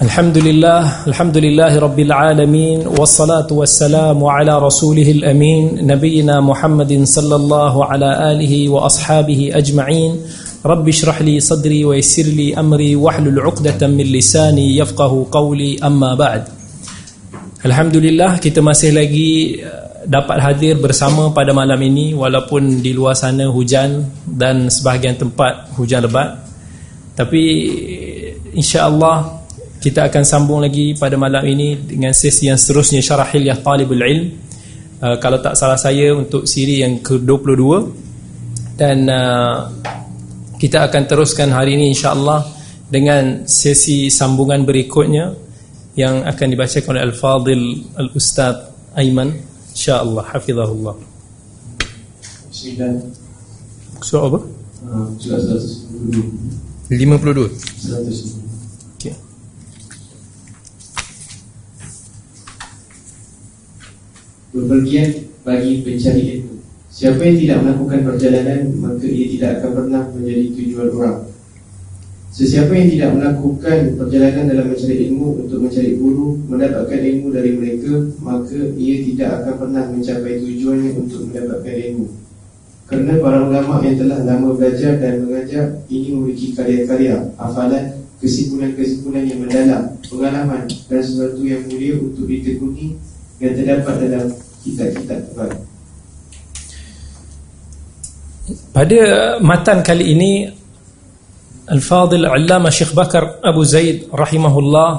الحمد لله الحمد لله رب العالمين والصلاة والسلام على رسوله الأمين نبينا محمد صلى الله على آله وأصحابه أجمعين رب اشرح لي صدري ويسر لي أمري واحلل عقدة من لساني يفقه قولي أما بعد الحمد لله kita masih lagi uh, dapat hadir bersama pada malam ini walaupun di luar sana hujan dan sebahagian tempat hujan lebat tapi insya-Allah kita akan sambung lagi pada malam ini dengan sesi yang seterusnya syarah hilyah talibul ilm uh, kalau tak salah saya untuk siri yang ke-22 dan uh, kita akan teruskan hari ini insya-Allah dengan sesi sambungan berikutnya yang akan dibacakan oleh Al-Fadil Al-Ustaz Aiman insya-Allah hafizahullah Bismillah. Surah apa? Uh, Surah 152. 52 152. Bepergian bagi pencari ilmu. Siapa yang tidak melakukan perjalanan Maka ia tidak akan pernah menjadi tujuan orang. Sesiapa yang tidak melakukan perjalanan dalam mencari ilmu Untuk mencari guru Mendapatkan ilmu dari mereka Maka ia tidak akan pernah mencapai tujuannya Untuk mendapatkan ilmu. Kerana para ulama yang telah lama belajar dan mengajar Ini memiliki karya-karya Hafalan, kesimpulan-kesimpulan yang mendalam Pengalaman dan sesuatu yang mulia untuk ditekuni Yang terdapat dalam Tuhan Pada matan kali ini Al-Fadhil Allama Syekh Bakar Abu Zaid rahimahullah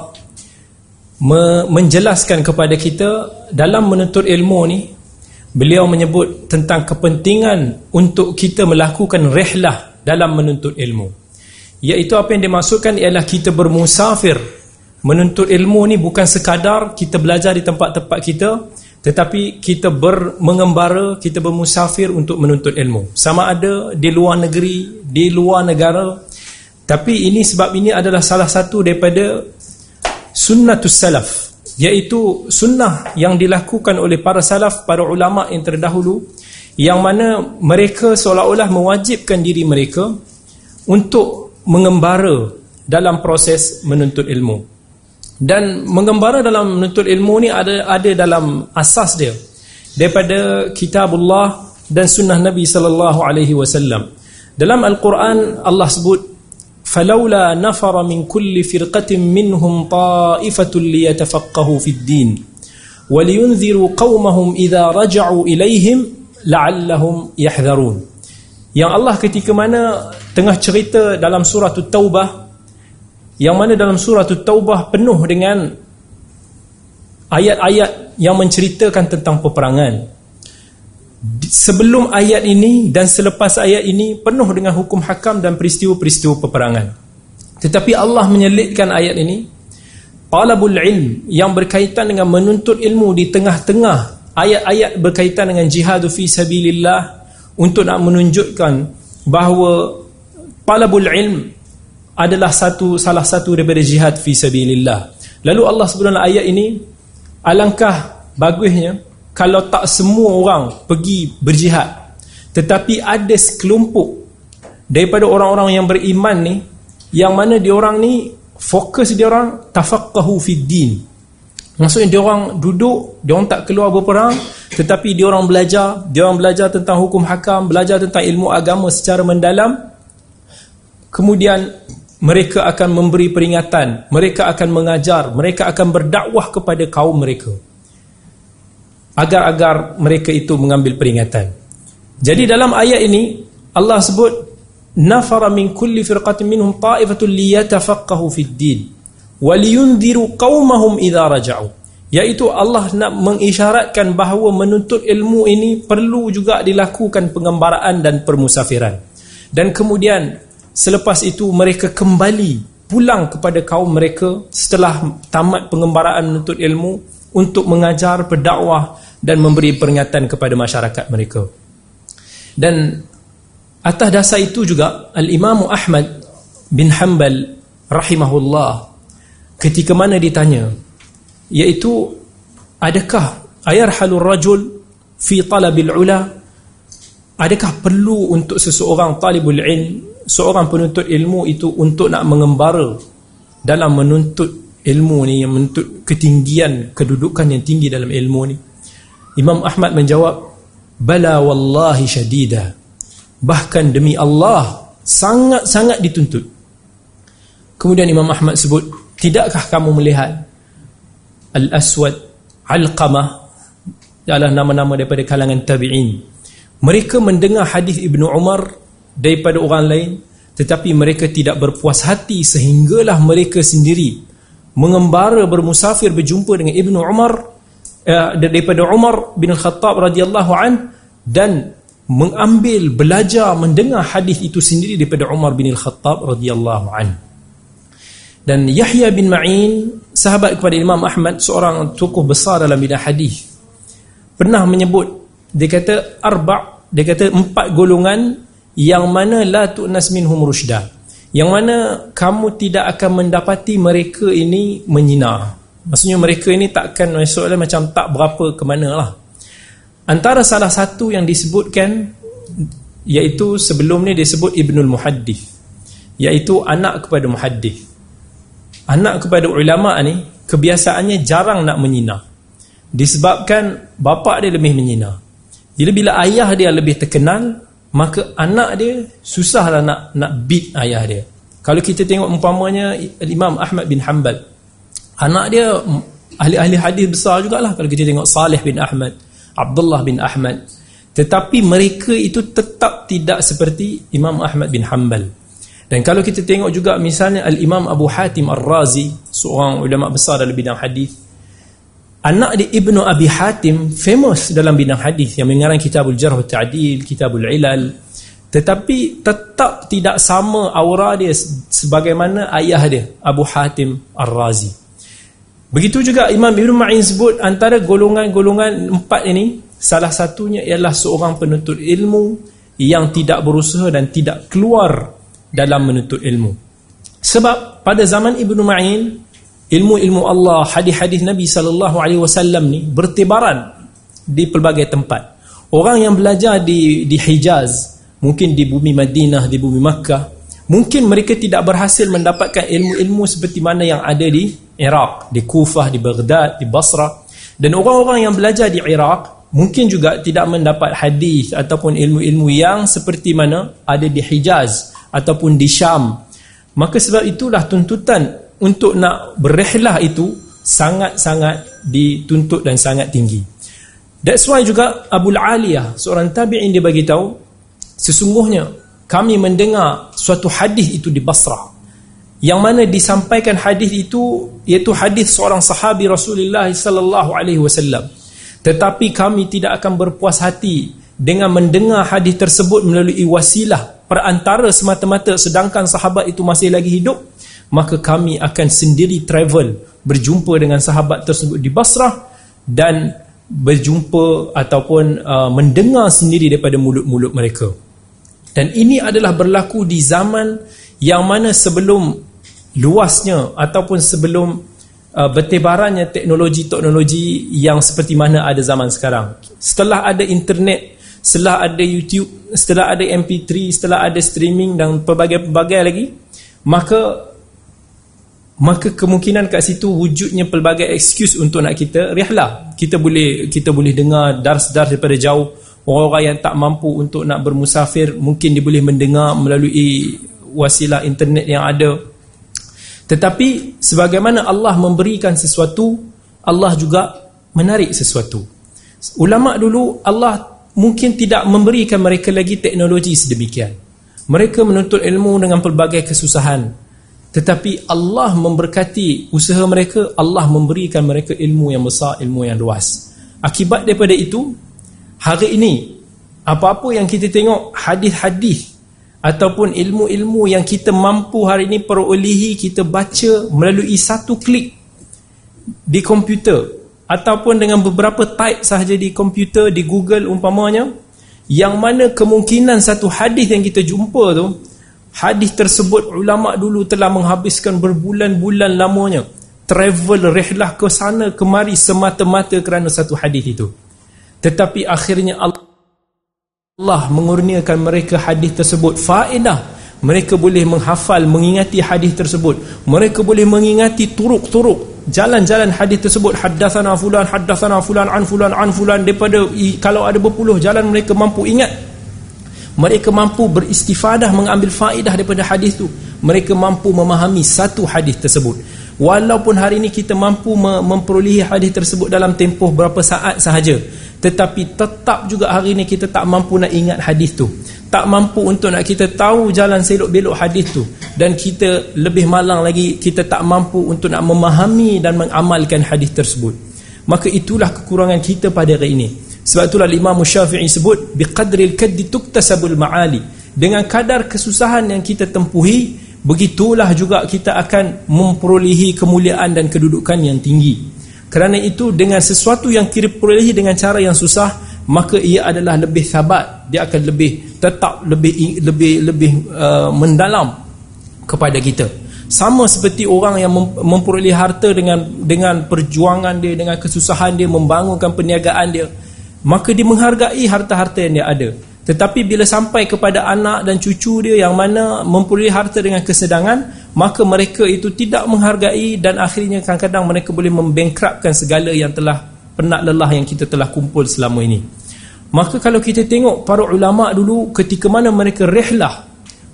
me menjelaskan kepada kita dalam menuntut ilmu ni beliau menyebut tentang kepentingan untuk kita melakukan rihlah dalam menuntut ilmu. Iaitu apa yang dimaksudkan ialah kita bermusafir. Menuntut ilmu ni bukan sekadar kita belajar di tempat-tempat kita tetapi kita ber, mengembara kita bermusafir untuk menuntut ilmu. Sama ada di luar negeri di luar negara. Tapi ini sebab ini adalah salah satu daripada sunnatus salaf iaitu sunnah yang dilakukan oleh para salaf para ulama yang terdahulu yang mana mereka seolah-olah mewajibkan diri mereka untuk mengembara dalam proses menuntut ilmu dan mengembara dalam menuntut ilmu ni ada ada dalam asas dia daripada kitabullah dan sunnah Nabi sallallahu alaihi wasallam. Dalam al-Quran Allah sebut falaula nafara min kulli firqatin minhum ta'ifatan liyatafaqahu fid-din walyunziru qaumahum idza raja'u ilaihim la'allahum yahdharun. Yang Allah ketika mana tengah cerita dalam surah At-Taubah yang mana dalam surah Taubah penuh dengan ayat-ayat yang menceritakan tentang peperangan sebelum ayat ini dan selepas ayat ini penuh dengan hukum hakam dan peristiwa-peristiwa peperangan. Tetapi Allah menyelitkan ayat ini talabul ilm yang berkaitan dengan menuntut ilmu di tengah-tengah ayat-ayat berkaitan dengan jihad fi sabilillah untuk nak menunjukkan bahawa talabul ilm adalah satu salah satu daripada jihad fi sabilillah. Lalu Allah sebut dalam ayat ini alangkah bagusnya kalau tak semua orang pergi berjihad. Tetapi ada sekelompok daripada orang-orang yang beriman ni yang mana dia orang ni fokus dia orang tafaqahu fid din. Maksudnya dia orang duduk dia orang tak keluar berperang tetapi dia orang belajar dia orang belajar tentang hukum hakam belajar tentang ilmu agama secara mendalam. Kemudian mereka akan memberi peringatan mereka akan mengajar mereka akan berdakwah kepada kaum mereka agar-agar mereka itu mengambil peringatan. Jadi dalam ayat ini Allah sebut nafara min kulli firqatin minhum ta'ifatun liyatafaqahu fid din wa liyunziru qaumahum idza raja'u. Yaitu Allah nak mengisyaratkan bahawa menuntut ilmu ini perlu juga dilakukan pengembaraan dan permusafiran. Dan kemudian selepas itu mereka kembali pulang kepada kaum mereka setelah tamat pengembaraan menuntut ilmu untuk mengajar, berdakwah dan memberi peringatan kepada masyarakat mereka. Dan atas dasar itu juga Al-Imam Ahmad bin Hanbal rahimahullah ketika mana ditanya iaitu adakah ayarhalur rajul fi talabil ula adakah perlu untuk seseorang talibul ilm seorang penuntut ilmu itu untuk nak mengembara dalam menuntut ilmu ni yang menuntut ketinggian kedudukan yang tinggi dalam ilmu ni. Imam Ahmad menjawab bala wallahi syadida. Bahkan demi Allah sangat-sangat dituntut. Kemudian Imam Ahmad sebut tidakkah kamu melihat Al-Aswad Al-Qamah adalah nama-nama daripada kalangan tabi'in? Mereka mendengar hadis Ibnu Umar daripada orang lain tetapi mereka tidak berpuas hati sehinggalah mereka sendiri mengembara bermusafir berjumpa dengan Ibnu Umar uh, daripada Umar bin Khattab radhiyallahu an dan mengambil belajar mendengar hadis itu sendiri daripada Umar bin Khattab radhiyallahu an. Dan Yahya bin Ma'in sahabat kepada Imam Ahmad seorang tokoh besar dalam bidang hadis pernah menyebut dia kata arba dia kata empat golongan yang mana la tu'nas minhum rusyda yang mana kamu tidak akan mendapati mereka ini menyina maksudnya mereka ini takkan maksudnya macam tak berapa ke mana lah. Antara salah satu yang disebutkan iaitu sebelum ni disebut Ibnul Muhaddith iaitu anak kepada muhaddith. Anak kepada ulama ni kebiasaannya jarang nak menyina disebabkan bapa dia lebih menyina jadi bila ayah dia lebih terkenal maka anak dia susahlah nak nak beat ayah dia. Kalau kita tengok umpamanya Imam Ahmad bin Hanbal anak dia ahli-ahli hadis besar jugalah kalau kita tengok Saleh bin Ahmad Abdullah bin Ahmad. Tetapi mereka itu tetap tidak seperti Imam Ahmad bin Hanbal. Dan kalau kita tengok juga misalnya Al-Imam Abu Hatim Ar-Razi seorang ulama besar dalam bidang hadis Anak di Ibnu Abi Hatim famous dalam bidang hadis yang mengarang Kitabul Jarh Ta'dil, Kitabul Ilal. Tetapi tetap tidak sama aura dia sebagaimana ayah dia, Abu Hatim Ar-Razi. Begitu juga Imam Ibn Ma'in sebut antara golongan-golongan empat ini, salah satunya ialah seorang penuntut ilmu yang tidak berusaha dan tidak keluar dalam menuntut ilmu. Sebab pada zaman Ibn Ma'in, ilmu-ilmu Allah, hadis-hadis Nabi sallallahu alaihi wasallam ni bertebaran di pelbagai tempat. Orang yang belajar di di Hijaz, mungkin di bumi Madinah, di bumi Makkah, mungkin mereka tidak berhasil mendapatkan ilmu-ilmu seperti mana yang ada di Iraq, di Kufah, di Baghdad, di Basra. Dan orang-orang yang belajar di Iraq mungkin juga tidak mendapat hadis ataupun ilmu-ilmu yang seperti mana ada di Hijaz ataupun di Syam. Maka sebab itulah tuntutan untuk nak berrehlah itu sangat-sangat dituntut dan sangat tinggi. That's why juga Abu Aliyah seorang tabi'in dia bagi tahu sesungguhnya kami mendengar suatu hadis itu di Basrah. Yang mana disampaikan hadis itu iaitu hadis seorang sahabi Rasulullah sallallahu alaihi wasallam. Tetapi kami tidak akan berpuas hati dengan mendengar hadis tersebut melalui wasilah perantara semata-mata sedangkan sahabat itu masih lagi hidup maka kami akan sendiri travel berjumpa dengan sahabat tersebut di Basrah dan berjumpa ataupun uh, mendengar sendiri daripada mulut-mulut mereka. Dan ini adalah berlaku di zaman yang mana sebelum luasnya ataupun sebelum uh, bertebarannya teknologi-teknologi yang seperti mana ada zaman sekarang. Setelah ada internet setelah ada YouTube setelah ada MP3 setelah ada streaming dan pelbagai-pelbagai lagi maka maka kemungkinan kat situ wujudnya pelbagai excuse untuk nak kita rihlah. Kita boleh kita boleh dengar dars-dars daripada jauh. Orang-orang yang tak mampu untuk nak bermusafir mungkin dia boleh mendengar melalui wasilah internet yang ada. Tetapi sebagaimana Allah memberikan sesuatu Allah juga menarik sesuatu. Ulama dulu Allah mungkin tidak memberikan mereka lagi teknologi sedemikian. Mereka menuntut ilmu dengan pelbagai kesusahan tetapi Allah memberkati usaha mereka Allah memberikan mereka ilmu yang besar ilmu yang luas. Akibat daripada itu hari ini apa-apa yang kita tengok hadis-hadis ataupun ilmu-ilmu yang kita mampu hari ini perolehi kita baca melalui satu klik di komputer ataupun dengan beberapa type sahaja di komputer di Google umpamanya yang mana kemungkinan satu hadis yang kita jumpa tu Hadis tersebut ulama dulu telah menghabiskan berbulan-bulan lamanya. Travel rehlah ke sana kemari semata-mata kerana satu hadis itu. Tetapi akhirnya Allah mengurniakan mereka hadis tersebut faedah. Mereka boleh menghafal mengingati hadis tersebut. Mereka boleh mengingati turuk-turuk. Jalan-jalan hadis tersebut. Haddatsana fulan haddatsana fulan an fulan an fulan. Daripada kalau ada berpuluh jalan mereka mampu ingat mereka mampu beristifadah mengambil faedah daripada hadis tu. Mereka mampu memahami satu hadis tersebut. Walaupun hari ini kita mampu memperolehi hadis tersebut dalam tempoh berapa saat sahaja tetapi tetap juga hari ini kita tak mampu nak ingat hadis tu. Tak mampu untuk nak kita tahu jalan selok belok hadis tu. Dan kita lebih malang lagi kita tak mampu untuk nak memahami dan mengamalkan hadis tersebut. Maka itulah kekurangan kita pada hari ini sebab itulah Imam Syafi'i sebut biqadril kaddi tuktasabul ma'ali. Dengan kadar kesusahan yang kita tempuhi begitulah juga kita akan memperolehi kemuliaan dan kedudukan yang tinggi. Kerana itu dengan sesuatu yang kira perolehi dengan cara yang susah maka ia adalah lebih sabat. Dia akan lebih tetap lebih lebih lebih uh, mendalam kepada kita. Sama seperti orang yang memperoleh harta dengan dengan perjuangan dia dengan kesusahan dia membangunkan perniagaan dia maka dia menghargai harta-harta yang dia ada tetapi bila sampai kepada anak dan cucu dia yang mana memperoleh harta dengan kesedangan, maka mereka itu tidak menghargai dan akhirnya kadang-kadang mereka boleh membengkrapkan segala yang telah penat lelah yang kita telah kumpul selama ini. Maka kalau kita tengok para ulama dulu ketika mana mereka rehlah,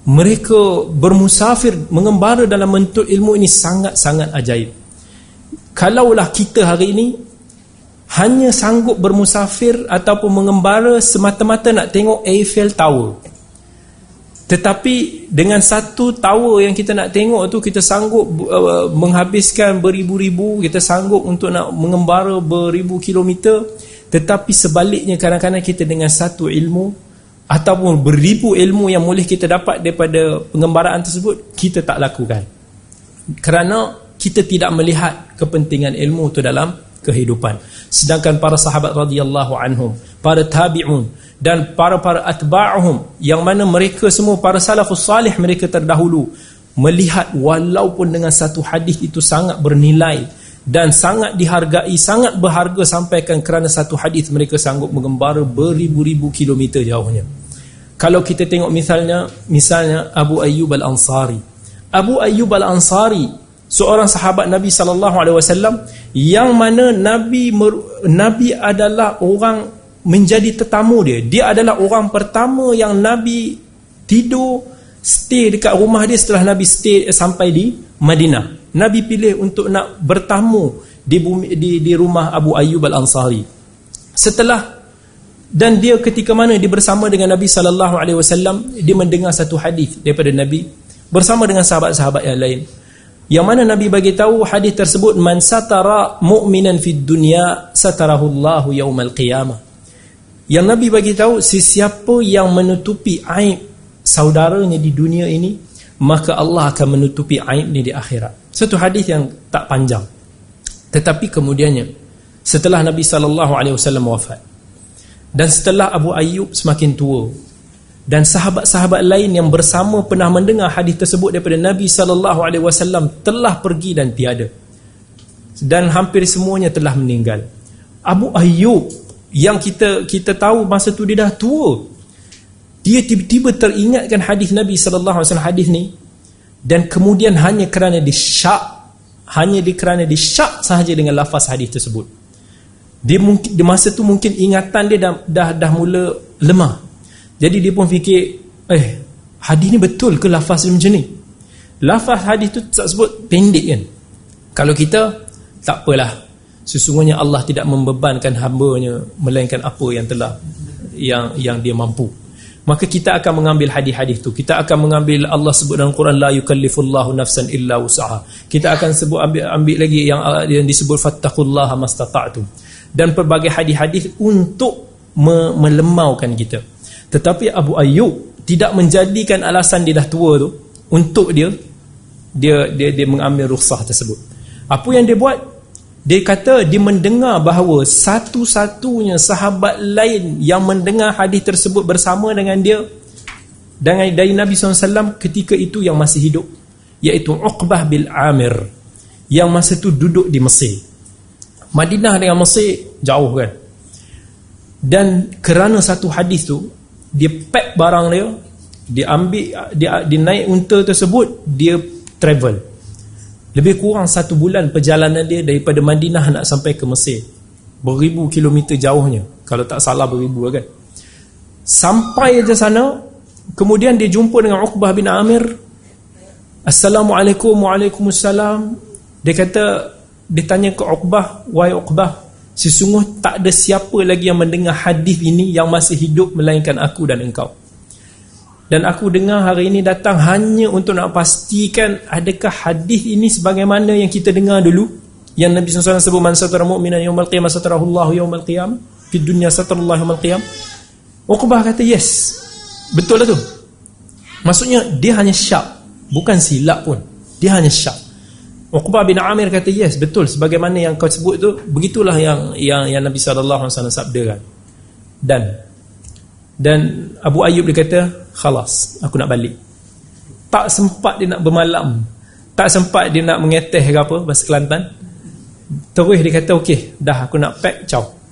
mereka bermusafir mengembara dalam bentuk ilmu ini sangat-sangat ajaib. Kalaulah kita hari ini hanya sanggup bermusafir ataupun mengembara semata-mata nak tengok Eiffel Tower. Tetapi dengan satu tower yang kita nak tengok tu kita sanggup uh, menghabiskan beribu-ribu, kita sanggup untuk nak mengembara beribu kilometer. Tetapi sebaliknya kadang-kadang kita dengan satu ilmu ataupun beribu ilmu yang boleh kita dapat daripada pengembaraan tersebut, kita tak lakukan. Kerana kita tidak melihat kepentingan ilmu itu dalam kehidupan. Sedangkan para sahabat radhiyallahu anhum para tabi'un dan para-para atba'uhum yang mana mereka semua para salafus salih mereka terdahulu melihat walaupun dengan satu hadis itu sangat bernilai dan sangat dihargai sangat berharga sampaikan kerana satu hadis mereka sanggup mengembara beribu-ribu kilometer jauhnya. Kalau kita tengok misalnya misalnya Abu Ayyub Al-Ansari. Abu Ayyub Al-Ansari seorang sahabat Nabi sallallahu alaihi wasallam yang mana Nabi Nabi adalah orang menjadi tetamu dia. Dia adalah orang pertama yang Nabi tidur stay dekat rumah dia setelah Nabi stay sampai di Madinah. Nabi pilih untuk nak bertamu di bumi, di di rumah Abu Ayyub Al-Ansari. Setelah dan dia ketika mana dia bersama dengan Nabi sallallahu alaihi wasallam dia mendengar satu hadis daripada Nabi bersama dengan sahabat-sahabat yang lain. Yang mana Nabi bagi tahu hadis tersebut man satara mu'minan fid dunya satarahu Allahu yaumal qiyamah. Yang Nabi bagi tahu sesiapa yang menutupi aib saudaranya di dunia ini maka Allah akan menutupi aibnya di akhirat. Satu hadis yang tak panjang. Tetapi kemudiannya setelah Nabi sallallahu alaihi wasallam wafat dan setelah Abu Ayyub semakin tua dan sahabat-sahabat lain yang bersama pernah mendengar hadis tersebut daripada Nabi sallallahu alaihi wasallam telah pergi dan tiada. Dan hampir semuanya telah meninggal. Abu Ayyub yang kita kita tahu masa tu dia dah tua. Dia tiba-tiba teringatkan hadis Nabi sallallahu alaihi wasallam hadis ni. Dan kemudian hanya kerana disyak hanya kerana disyak sahaja dengan lafaz hadis tersebut. Dia mungkin di masa tu mungkin ingatan dia dah dah, dah mula lemah jadi dia pun fikir, eh, hadis ni betul ke lafaz macam ni? Lafaz hadis tu tak sebut pendek kan? Kalau kita, tak apalah. Sesungguhnya Allah tidak membebankan hambanya melainkan apa yang telah yang yang dia mampu. Maka kita akan mengambil hadis-hadis tu. Kita akan mengambil Allah sebut dalam Quran la yukallifullahu nafsan illa wus'aha. Kita akan sebut ambil ambil lagi yang yang disebut fattaqullaha mastata'tum. Dan pelbagai hadis-hadis untuk me melemaukan kita. Tetapi Abu Ayyub tidak menjadikan alasan dia dah tua tu untuk dia dia dia dia mengambil rukhsah tersebut. Apa yang dia buat? Dia kata dia mendengar bahawa satu-satunya sahabat lain yang mendengar hadis tersebut bersama dengan dia dengan dari Nabi SAW ketika itu yang masih hidup iaitu Uqbah bil Amir yang masa itu duduk di Mesir. Madinah dengan Mesir jauh kan. Dan kerana satu hadis tu dia pack barang dia dia ambil dia, dia naik unta tersebut dia travel. Lebih kurang satu bulan perjalanan dia daripada Madinah nak sampai ke Mesir. Beribu kilometer jauhnya. Kalau tak salah beribu kan. Sampai je sana kemudian dia jumpa dengan Uqbah bin Amir. Assalamualaikum Waalaikumsalam. Dia kata dia tanya ke Uqbah wahai Uqbah sesungguh tak ada siapa lagi yang mendengar hadis ini yang masih hidup melainkan aku dan engkau. Dan aku dengar hari ini datang hanya untuk nak pastikan adakah hadis ini sebagaimana yang kita dengar dulu. Yang Nabi SAW sebut man satara mu'minan yawmal qiyamah satarahullahu yawmal qiyamah fi dunya satarallahu yawmal qiyamah Uqbah kata yes Betul lah tu. Maksudnya dia hanya syak Bukan silap pun. Dia hanya syak Uqbah bin Amir kata yes betul Sebagaimana yang kau sebut tu Begitulah yang yang, yang Nabi SAW sabdakan Dan Dan Abu Ayyub dia kata Khalas aku nak balik Tak sempat dia nak bermalam Tak sempat dia nak mengeteh ke apa Bahasa Kelantan Terus dia kata okey Dah aku nak pack Ciao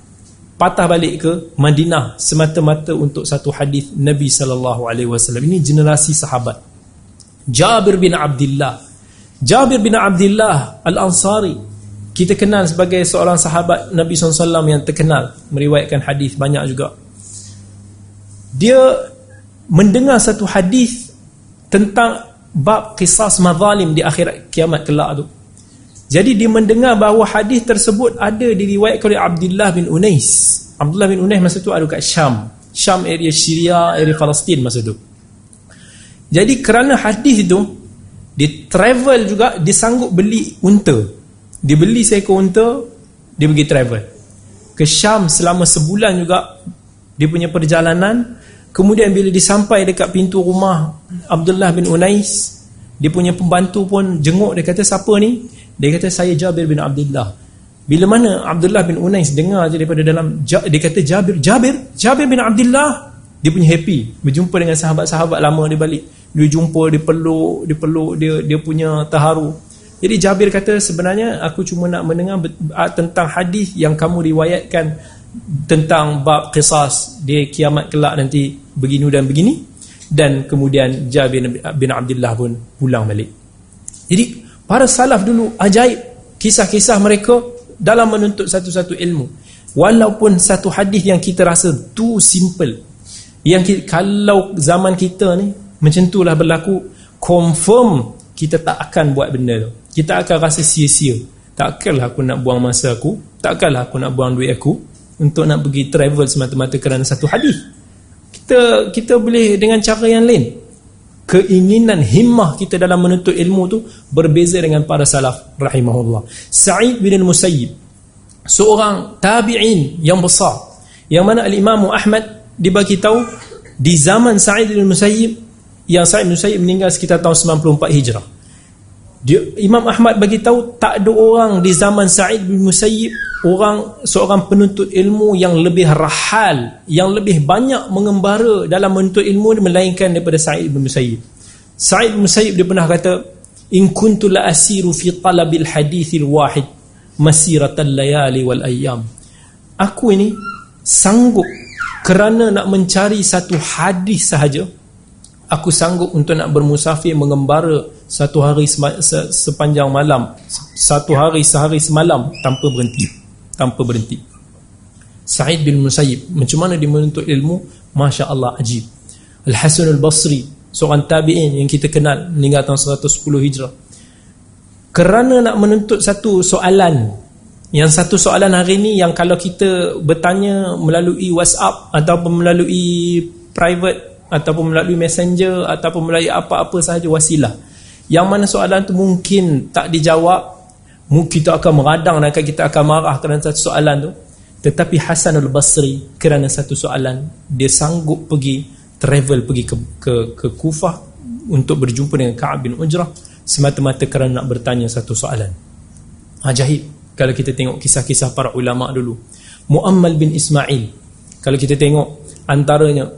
patah balik ke Madinah semata-mata untuk satu hadis Nabi sallallahu alaihi wasallam. Ini generasi sahabat. Jabir bin Abdullah. Jabir bin Abdullah Al-Ansari. Kita kenal sebagai seorang sahabat Nabi SAW yang terkenal meriwayatkan hadis banyak juga. Dia mendengar satu hadis tentang bab kisah mazalim di akhirat kiamat kelak tu. Jadi dia mendengar bahawa hadis tersebut ada diriwayatkan oleh Abdullah bin Unais. Abdullah bin Unais masa tu ada kat Syam. Syam area Syria, area Palestin masa tu. Jadi kerana hadis itu dia travel juga dia sanggup beli unta. Dia beli seekor unta, dia pergi travel. Ke Syam selama sebulan juga dia punya perjalanan. Kemudian bila disampai dekat pintu rumah Abdullah bin Unais, dia punya pembantu pun jenguk dia kata siapa ni? Dia kata saya Jabir bin Abdullah. Bila mana Abdullah bin Unais dengar je daripada dalam dia kata Jabir, Jabir, Jabir bin Abdullah. Dia punya happy berjumpa dengan sahabat-sahabat lama dia balik. Dia jumpa, dia peluk, dia peluk, dia dia punya terharu. Jadi Jabir kata sebenarnya aku cuma nak mendengar ah, tentang hadis yang kamu riwayatkan tentang bab qisas di kiamat kelak nanti begini dan begini dan kemudian Jabir bin Abdullah pun pulang balik. Jadi Para salaf dulu ajaib kisah-kisah mereka dalam menuntut satu-satu ilmu. Walaupun satu hadis yang kita rasa tu simple. Yang kita, kalau zaman kita ni macam itulah berlaku confirm kita tak akan buat benda tu. Kita akan rasa sia-sia. Takkanlah aku nak buang masa aku, takkanlah aku nak buang duit aku untuk nak pergi travel semata-mata kerana satu hadis. Kita kita boleh dengan cara yang lain keinginan himmah kita dalam menuntut ilmu tu berbeza dengan para salaf rahimahullah Sa'id bin al-Musayyib seorang tabi'in yang besar yang mana al-Imam Ahmad dibagi tahu di zaman Sa'id bin al-Musayyib yang Sa'id bin al-Musayyib meninggal sekitar tahun 94 Hijrah dia, Imam Ahmad bagi tahu tak ada orang di zaman Sa'id bin Musayyib orang seorang penuntut ilmu yang lebih rahal, yang lebih banyak mengembara dalam menuntut ilmu melainkan daripada Sa'id bin Musayyib. Sa'id bin Musayyib dia pernah kata, "In kuntu la asiru fi talabil hadithil wahid masiratal layali wal ayyam." Aku ini sanggup kerana nak mencari satu hadis sahaja aku sanggup untuk nak bermusafir mengembara satu hari sepanjang malam satu hari sehari semalam tanpa berhenti tanpa berhenti. Sa'id bin Musayyib macam mana dia menuntut ilmu? Masya Allah ajib. Al-Hasan Al-Basri seorang tabi'in yang kita kenal meninggal tahun 110 Hijrah. Kerana nak menuntut satu soalan yang satu soalan hari ini yang kalau kita bertanya melalui WhatsApp ataupun melalui private ataupun melalui messenger ataupun melalui apa-apa sahaja wasilah. Yang mana soalan tu mungkin tak dijawab mungkin kita akan meradang dan kita akan marah kerana satu soalan tu. Tetapi Hasan al-Basri kerana satu soalan dia sanggup pergi travel pergi ke ke, ke Kufah untuk berjumpa dengan Ka'ab bin Ujrah semata-mata kerana nak bertanya satu soalan. Ajaib kalau kita tengok kisah-kisah para ulama dulu. Muammal bin Ismail. Kalau kita tengok antaranya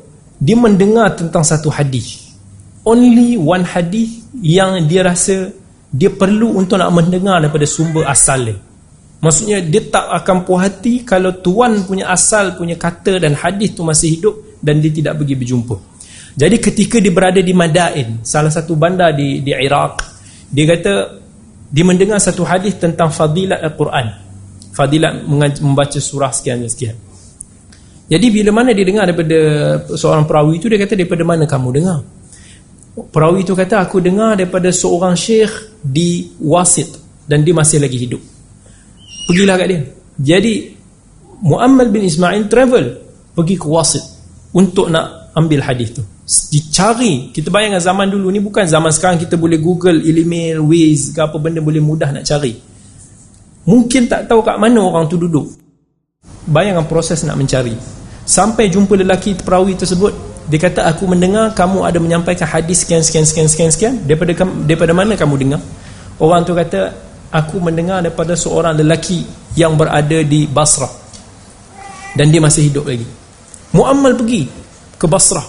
dia mendengar tentang satu hadis. Only one hadis yang dia rasa dia perlu untuk nak mendengar daripada sumber asal dia. Maksudnya dia tak akan puas hati kalau tuan punya asal punya kata dan hadis tu masih hidup dan dia tidak pergi berjumpa. Jadi ketika dia berada di Madain salah satu bandar di di Iraq dia kata dia mendengar satu hadis tentang fadilat Al-Quran. Fadilat membaca surah sekian sekian jadi bila mana dia dengar daripada seorang perawi itu dia kata daripada mana kamu dengar? Perawi itu kata aku dengar daripada seorang syekh di Wasit dan dia masih lagi hidup. Pergilah kat dia. Jadi Muammal bin Ismail travel pergi ke Wasit untuk nak ambil hadis tu. Dicari. Kita bayangkan zaman dulu ni bukan zaman sekarang kita boleh google email ways ke apa benda boleh mudah nak cari. Mungkin tak tahu kat mana orang tu duduk bayangkan proses nak mencari. Sampai jumpa lelaki perawi tersebut dia kata aku mendengar kamu ada menyampaikan hadis sekian sekian sekian sekian sekian. Daripada daripada mana kamu dengar? Orang tu kata aku mendengar daripada seorang lelaki yang berada di Basrah. Dan dia masih hidup lagi. Muammal pergi ke Basrah.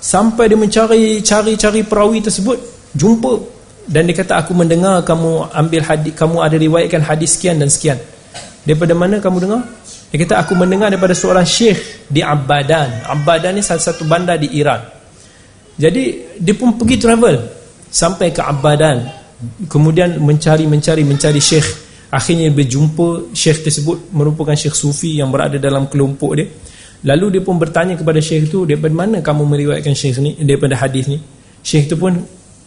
Sampai dia mencari cari-cari perawi tersebut jumpa. Dan dia kata aku mendengar kamu ambil hadis kamu ada riwayatkan hadis sekian dan sekian. Daripada mana kamu dengar dia kata aku mendengar daripada seorang syekh di Abadan Abadan ni salah satu bandar di Iran. Jadi dia pun pergi travel sampai ke Abadan kemudian mencari mencari mencari syekh. Akhirnya berjumpa syekh tersebut merupakan syekh sufi yang berada dalam kelompok dia. Lalu dia pun bertanya kepada syekh tu Daripada mana kamu meriwayatkan syekh ni Daripada hadis ni? Syekh tu pun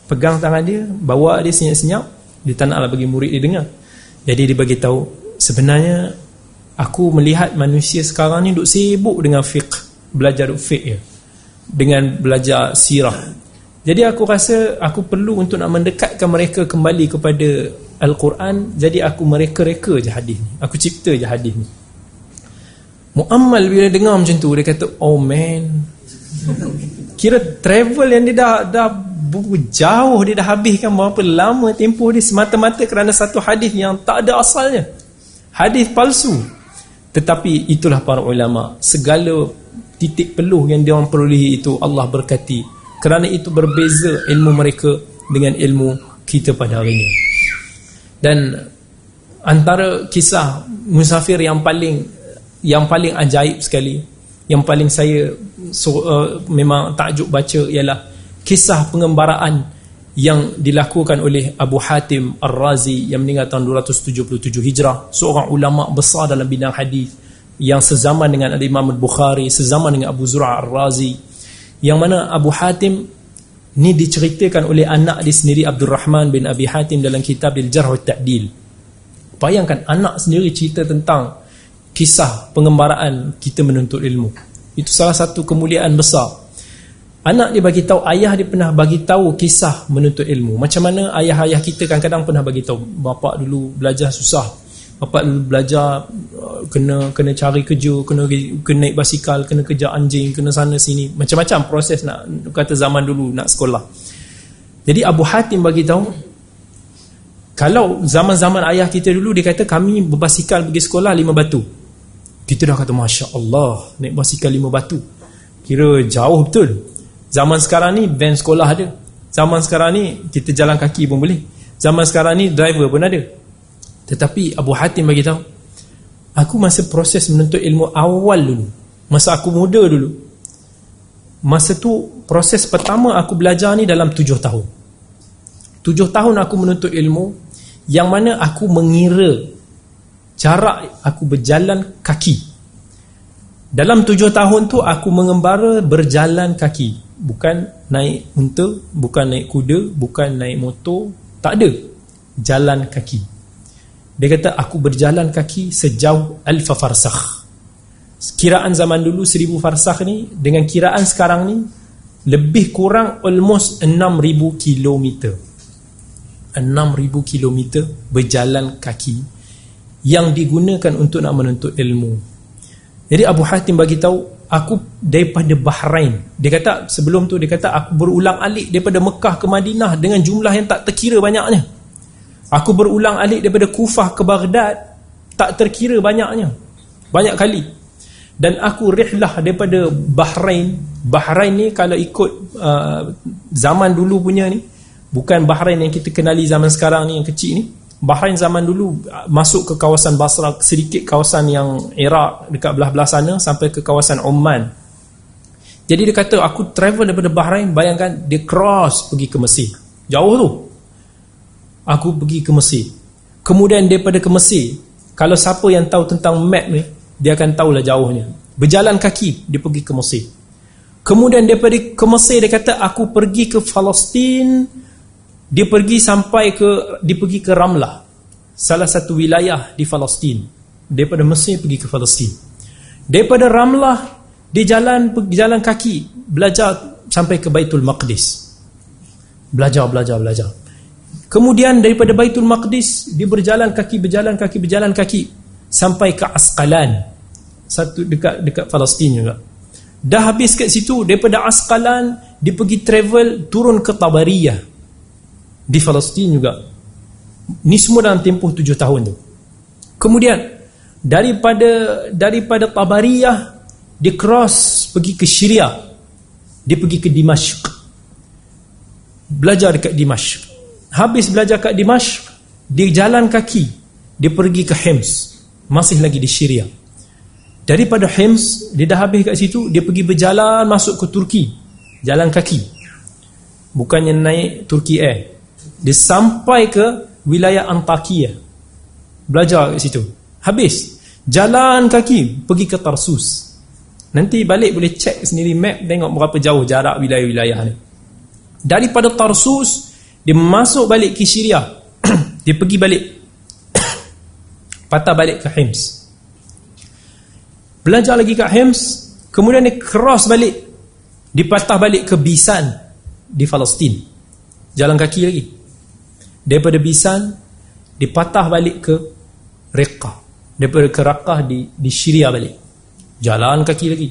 pegang tangan dia Bawa dia senyap-senyap. Dia tak naklah bagi murid dia dengar. Jadi dia bagi tahu Sebenarnya Aku melihat manusia sekarang ni Duk sibuk dengan fiqh Belajar fiqh ya. Dengan belajar sirah. Jadi aku rasa Aku perlu untuk nak mendekatkan mereka Kembali kepada Al-Quran Jadi aku mereka-reka je hadis ni. Aku cipta je hadis ni. Muammal bila dengar macam tu dia kata oh man. Kira travel yang dia dah dah jauh dia dah habiskan berapa lama tempoh dia semata-mata kerana satu hadis yang tak ada asalnya. Hadis palsu tetapi itulah para ulama segala titik peluh yang dia orang perolehi itu Allah berkati. Kerana itu berbeza ilmu mereka dengan ilmu kita pada hari ini. Dan antara kisah musafir yang paling yang paling ajaib sekali yang paling saya so, uh, memang takjub baca ialah kisah pengembaraan yang dilakukan oleh Abu Hatim Ar-Razi yang meninggal tahun 277 Hijrah seorang ulama besar dalam bidang hadis yang sezaman dengan Imam Al-Bukhari sezaman dengan Abu Zur'a Ar-Razi yang mana Abu Hatim ni diceritakan oleh anak dia sendiri Abdul Rahman bin Abi Hatim dalam kitab Al-Jarh wa Ta'dil bayangkan anak sendiri cerita tentang kisah pengembaraan kita menuntut ilmu. Itu salah satu kemuliaan besar. Anak dia bagi tahu ayah dia pernah bagi tahu kisah menuntut ilmu. Macam mana ayah-ayah kita kadang-kadang pernah bagi tahu bapa dulu belajar susah. Bapa dulu belajar uh, kena kena cari kerja, kena kena naik basikal, kena kerja anjing, kena sana sini. Macam-macam proses nak kata zaman dulu nak sekolah. Jadi Abu Hatim bagi tahu kalau zaman-zaman ayah kita dulu dia kata kami berbasikal pergi sekolah lima batu kita dah kata Masya Allah naik basikal lima batu kira jauh betul zaman sekarang ni van sekolah ada. Zaman sekarang ni kita jalan kaki pun boleh. Zaman sekarang ni driver pun ada. Tetapi Abu Hatim bagi tahu aku masa proses menuntut ilmu awal dulu masa aku muda dulu masa tu proses pertama aku belajar ni dalam tujuh tahun. Tujuh tahun aku menuntut ilmu yang mana aku mengira jarak aku berjalan kaki. Dalam tujuh tahun tu aku mengembara berjalan kaki bukan naik unta bukan naik kuda bukan naik motor tak ada. Jalan kaki. Dia kata aku berjalan kaki sejauh alfa farsakh. Kiraan zaman dulu seribu farsakh ni dengan kiraan sekarang ni lebih kurang almost enam ribu kilometer. Enam ribu kilometer berjalan kaki yang digunakan untuk nak menuntut ilmu. Jadi Abu Hatim bagi tahu aku daripada Bahrain. Dia kata sebelum tu dia kata aku berulang-alik daripada Mekah ke Madinah dengan jumlah yang tak terkira banyaknya. Aku berulang-alik daripada Kufah ke Baghdad tak terkira banyaknya. Banyak kali. Dan aku rihlah daripada Bahrain. Bahrain ni kalau ikut uh, zaman dulu punya ni bukan Bahrain yang kita kenali zaman sekarang ni yang kecil ni Bahrain zaman dulu uh, masuk ke kawasan Basra sedikit kawasan yang Iraq dekat belah-belah sana sampai ke kawasan Oman Jadi dia kata aku travel daripada Bahrain, bayangkan dia cross pergi ke Mesir. Jauh tu. Aku pergi ke Mesir. Kemudian daripada ke Mesir, kalau siapa yang tahu tentang map ni, dia akan tahulah jauhnya. Berjalan kaki dia pergi ke Mesir. Kemudian daripada ke Mesir dia kata aku pergi ke Palestin. Dia pergi sampai ke dia pergi ke Ramlah. Salah satu wilayah di Palestin. Daripada Mesir pergi ke Palestin. Daripada Ramlah dia jalan jalan kaki belajar sampai ke Baitul Maqdis. Belajar belajar belajar. Kemudian daripada Baitul Maqdis dia berjalan kaki berjalan kaki berjalan kaki sampai ke Asqalan. Satu dekat dekat Palestin juga. Dah habis kat situ daripada Asqalan dia pergi travel turun ke Tabariyah di Palestin juga. Ni semua dalam tempoh tujuh tahun tu. Kemudian daripada daripada Tabariyah dia cross pergi ke Syria. Dia pergi ke Dimashq. Belajar dekat Dimashq. Habis belajar kat Dimashq, dia jalan kaki. Dia pergi ke Hims. Masih lagi di Syria. Daripada Hims, dia dah habis kat situ, dia pergi berjalan masuk ke Turki. Jalan kaki. Bukannya naik Turki Air. Dia sampai ke wilayah Antakya. Belajar kat situ. Habis. Jalan kaki, pergi ke Tarsus. Nanti balik boleh cek sendiri map, tengok berapa jauh jarak wilayah-wilayah ni. Daripada Tarsus, dia masuk balik ke Syria. dia pergi balik. Patah balik ke Hims belajar lagi kat Hems kemudian dia cross balik dipatah balik ke Bisan di Palestin jalan kaki lagi daripada Bisan dipatah balik ke Riqqah daripada ke Raqqah di, di Syria balik. Jalan kaki lagi.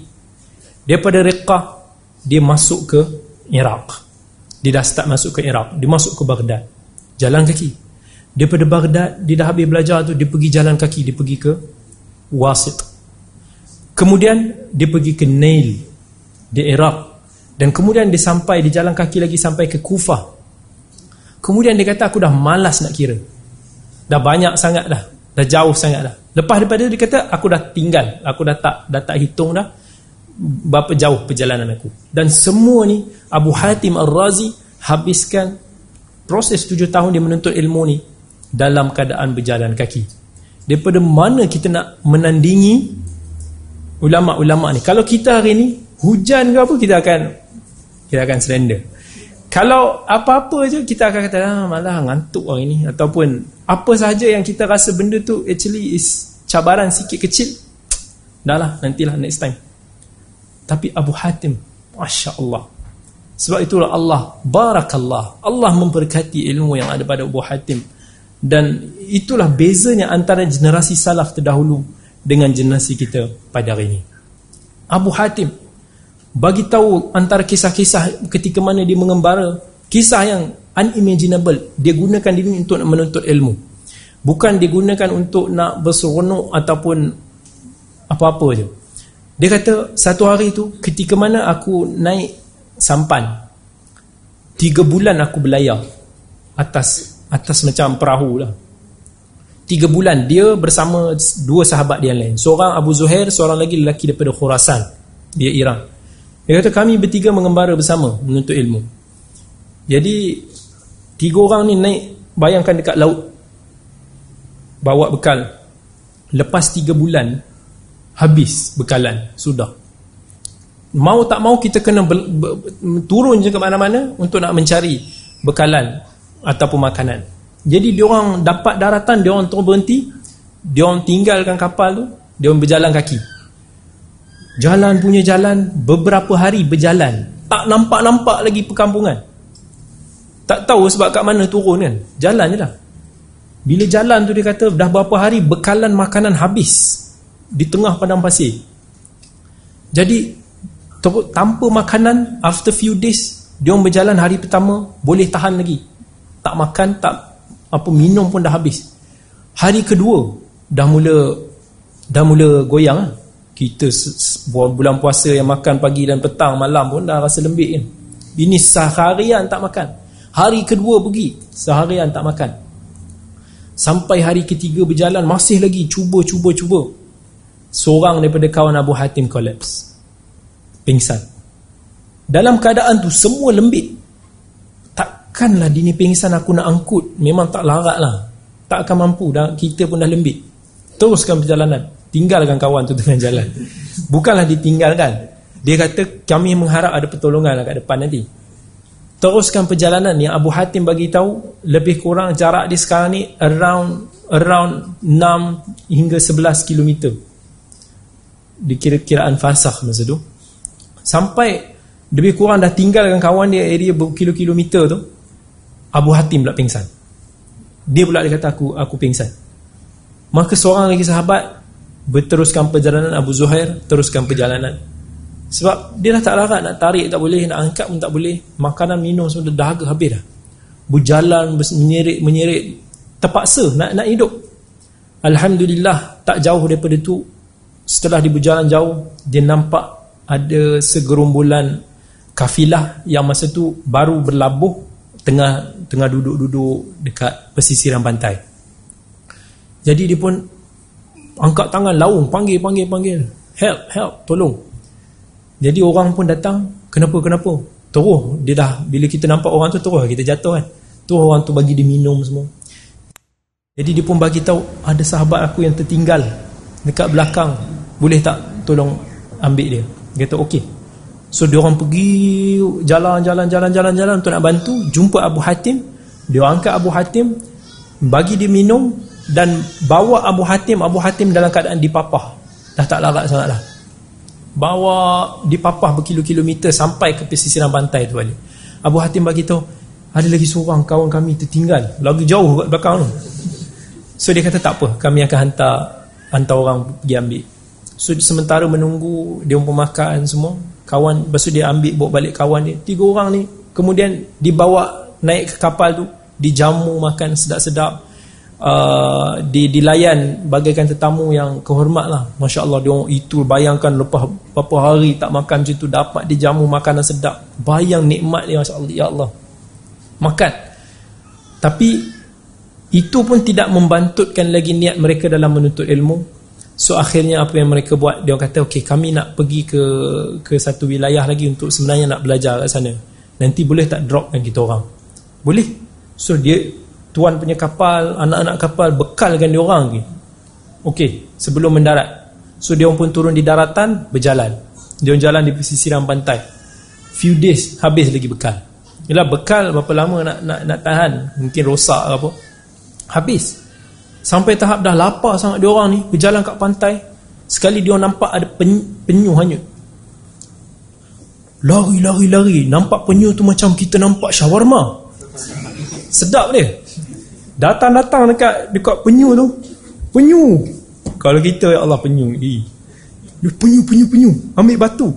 Daripada Riqqah dia masuk ke Iraq. Dia dah start masuk ke Iraq. Dia masuk ke Baghdad. Jalan kaki. Daripada Baghdad dia dah habis belajar tu dia pergi jalan kaki. Dia pergi ke Wasit Kemudian dia pergi ke Nail di Iraq. Dan kemudian dia sampai di jalan kaki lagi sampai ke Kufah. Kemudian dia kata aku dah malas nak kira. Dah banyak sangat dah. Dah jauh sangat dah. Lepas daripada dia kata aku dah tinggal. Aku dah tak dah tak hitung dah berapa jauh perjalanan aku. Dan semua ni Abu Hatim Ar-Razi habiskan proses tujuh tahun dia menuntut ilmu ni dalam keadaan berjalan kaki. Daripada mana kita nak menandingi ulama-ulama ni. Kalau kita hari ni hujan ke apa kita akan kita akan surrender. Kalau apa-apa je kita akan kata ah malah ngantuk hari ni ataupun apa sahaja yang kita rasa benda tu actually is cabaran sikit kecil. Dahlah nantilah next time. Tapi Abu Hatim masya-Allah. Sebab itulah Allah barakallah. Allah memberkati ilmu yang ada pada Abu Hatim dan itulah bezanya antara generasi salaf terdahulu dengan generasi kita pada hari ini. Abu Hatim bagi tahu antara kisah-kisah ketika mana dia mengembara, kisah yang unimaginable, dia gunakan ini untuk menuntut ilmu. Bukan digunakan untuk nak berseronok ataupun apa-apa je. Dia kata satu hari tu ketika mana aku naik sampan tiga bulan aku berlayar atas atas macam perahu lah Tiga bulan dia bersama dua sahabat dia lain. Seorang Abu Zuhair, seorang lagi lelaki daripada Khurasan. Dia Iran. Dia kata kami bertiga mengembara bersama menuntut ilmu. Jadi tiga orang ni naik bayangkan dekat laut. Bawa bekal. Lepas tiga bulan habis bekalan. Sudah. Mau tak mau kita kena ber, ber, turun je ke mana-mana untuk nak mencari bekalan ataupun makanan. Jadi dia orang dapat daratan, dia orang terus berhenti, dia orang tinggalkan kapal tu, dia orang berjalan kaki. Jalan punya jalan beberapa hari berjalan, tak nampak-nampak lagi perkampungan. Tak tahu sebab kat mana turun kan. Jalan je lah. Bila jalan tu dia kata dah berapa hari bekalan makanan habis di tengah padang pasir. Jadi tanpa makanan after few days dia berjalan hari pertama boleh tahan lagi. Tak makan, tak apa minum pun dah habis hari kedua dah mula dah mula goyang lah. Kita bulan puasa yang makan pagi dan petang malam pun dah rasa lembik kan ini seharian tak makan. Hari kedua pergi seharian tak makan. Sampai hari ketiga berjalan masih lagi cuba cuba cuba. Seorang daripada kawan Abu Hatim collapse. Pingsan. Dalam keadaan tu semua lembik. Takkanlah dini pingsan aku nak angkut. Memang tak larat lah. Tak akan mampu. Dah, kita pun dah lembik. Teruskan perjalanan tinggalkan kawan tu tengah jalan. Bukanlah ditinggalkan. Dia kata kami mengharap ada pertolongan lah kat depan nanti. Teruskan perjalanan yang Abu Hatim bagi tahu lebih kurang jarak dia sekarang ni around around 6 hingga 11 km dikira-kiraan fasah masa tu. Sampai lebih kurang dah tinggalkan kawan dia area berkilo-kilometer tu Abu Hatim pula pingsan. Dia pula dia kata aku aku pingsan. Maka seorang lagi sahabat berteruskan perjalanan Abu Zuhair teruskan perjalanan sebab dia dah tak larat nak tarik tak boleh, nak angkat pun tak boleh. Makanan minum semua dah dahaga habis dah. Berjalan, menyerit-menyerit. Terpaksa nak nak hidup. Alhamdulillah tak jauh daripada tu. Setelah dia berjalan jauh, dia nampak ada segerombolan kafilah yang masa tu baru berlabuh tengah tengah duduk-duduk dekat pesisiran pantai. Jadi dia pun angkat tangan laung panggil panggil panggil help help tolong jadi orang pun datang, kenapa kenapa? Terus dia dah bila kita nampak orang tu terus kita jatuh kan. Tu orang tu bagi dia minum semua. Jadi dia pun bagi tahu ada sahabat aku yang tertinggal dekat belakang. Boleh tak tolong ambil dia? Dia kata okey. So dia orang pergi jalan-jalan jalan-jalan jalan untuk nak bantu, jumpa Abu Hatim. Dia angkat Abu Hatim, bagi dia minum dan bawa Abu Hatim, Abu Hatim dalam keadaan dipapah. Dah tak larat sangatlah bawa dipapah berkilo-kilometer sampai ke pesisiran pantai tu balik. Abu Hatim bagi tahu ada lagi seorang kawan kami tertinggal lagi jauh kat belakang tu. So dia kata tak apa, kami akan hantar hantar orang pergi ambil. So sementara menunggu dia pun makan semua, kawan lepas dia ambil bawa balik kawan dia. Tiga orang ni kemudian dibawa naik ke kapal tu, dijamu makan sedap-sedap uh, di dilayan bagaikan tetamu yang kehormat lah. Masya Allah dia itu bayangkan lepas beberapa hari tak makan macam tu dapat dijamu makanan sedap. Bayang nikmat dia Masya Allah Ya Allah. Makan. Tapi itu pun tidak membantutkan lagi niat mereka dalam menuntut ilmu. So akhirnya apa yang mereka buat? Dia kata ok kami nak pergi ke ke satu wilayah lagi untuk sebenarnya nak belajar kat sana. Nanti boleh tak dropkan kita orang? Boleh. So dia tuan punya kapal, anak-anak kapal bekalkan dia orang lagi. Okey, sebelum mendarat. So dia pun turun di daratan, berjalan. Dia jalan di pesisiran pantai. Few days habis lagi bekal. Yalah bekal berapa lama nak nak nak tahan? Mungkin rosak apa. Habis. Sampai tahap dah lapar sangat dia orang ni berjalan kat pantai. Sekali dia nampak ada penyu hanyut. Lari lari lari, nampak penyu tu macam kita nampak shawarma. Sedap dia. Datang-datang dekat dekat penyu tu. Penyu. Kalau kita ya Allah penyu. Eh. Penyu penyu penyu. Ambil batu.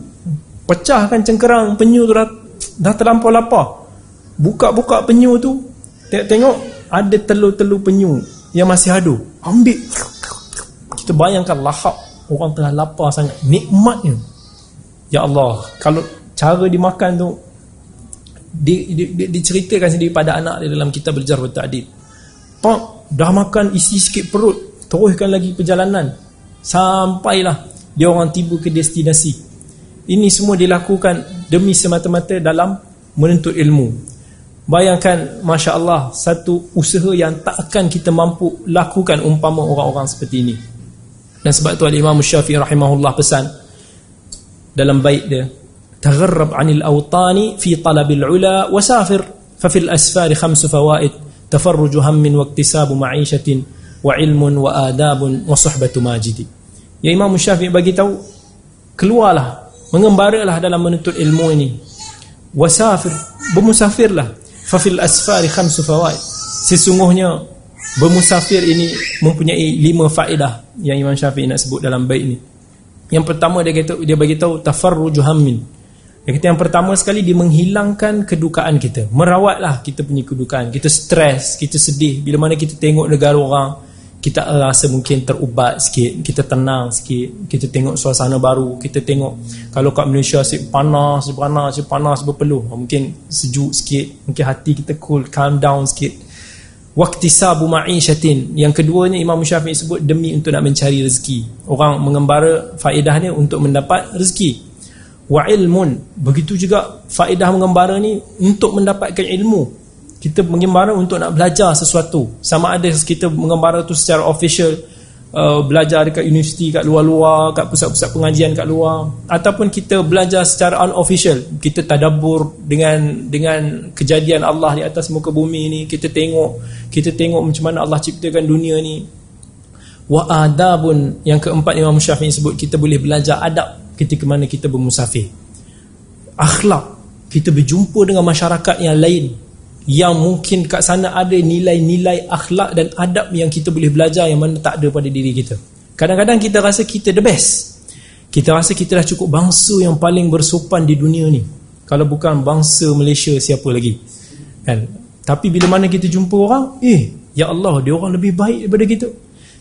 Pecahkan cengkerang penyu tu dah, dah terlampau lapar. Buka-buka penyu tu. Tengok-tengok ada telur-telur penyu yang masih ada. Ambil. Kita bayangkan lahap orang tengah lapar sangat. Nikmatnya. Ya Allah, kalau cara dimakan tu di, di, di, diceritakan sendiri pada anak dia dalam kitab belajar bertadid Pak, dah makan isi sikit perut, teruskan lagi perjalanan. Sampailah dia orang tiba ke destinasi. Ini semua dilakukan demi semata-mata dalam menuntut ilmu. Bayangkan, Masya Allah, satu usaha yang tak akan kita mampu lakukan umpama orang-orang seperti ini. Dan sebab itu Al-Imam Syafi'i rahimahullah pesan dalam bait dia, Tagharrab anil awtani fi talabil ula wasafir, fafil asfari khamsu fawaid ma'ishatin wa ilmun wa adabun wa suhbatu majidi. Ya Imam Syafi'i bagi tahu keluarlah mengembaralah dalam menuntut ilmu ini. Wasafir bermusafirlah. Fa fil asfari khamsu fawaid. Sesungguhnya bermusafir ini mempunyai lima faedah yang Imam Syafi'i nak sebut dalam bait ini yang pertama dia kata dia bagi tahu tafarruju hammin yang kita yang pertama sekali dia menghilangkan kedukaan kita. Merawatlah kita punya kedukaan. Kita stres, kita sedih bila mana kita tengok negara orang, kita rasa mungkin terubat sikit, kita tenang sikit, kita tengok suasana baru, kita tengok kalau kat Malaysia asyik panas, panas, asyik panas berpeluh, mungkin sejuk sikit, mungkin hati kita cool, calm down sikit. Waqtisabu ma'ishatin. Yang keduanya Imam Syafi'i sebut demi untuk nak mencari rezeki. Orang mengembara faedahnya untuk mendapat rezeki wa ilmun. Begitu juga faedah mengembara ni untuk mendapatkan ilmu. Kita mengembara untuk nak belajar sesuatu. Sama ada kita mengembara tu secara official uh, belajar dekat universiti kat luar-luar kat pusat-pusat pengajian kat luar. Ataupun kita belajar secara unofficial. Kita tadabbur dengan dengan kejadian Allah di atas muka bumi ni. Kita tengok kita tengok macam mana Allah ciptakan dunia ni. Wa adabun. Yang keempat Imam Syafi'i sebut kita boleh belajar adab ketika mana kita bermusafir akhlak kita berjumpa dengan masyarakat yang lain yang mungkin kat sana ada nilai-nilai akhlak dan adab yang kita boleh belajar yang mana tak ada pada diri kita. Kadang-kadang kita rasa kita the best. Kita rasa kita dah cukup bangsa yang paling bersopan di dunia ni. Kalau bukan bangsa Malaysia siapa lagi. Kan? Tapi bila mana kita jumpa orang, eh, ya Allah, dia orang lebih baik daripada kita.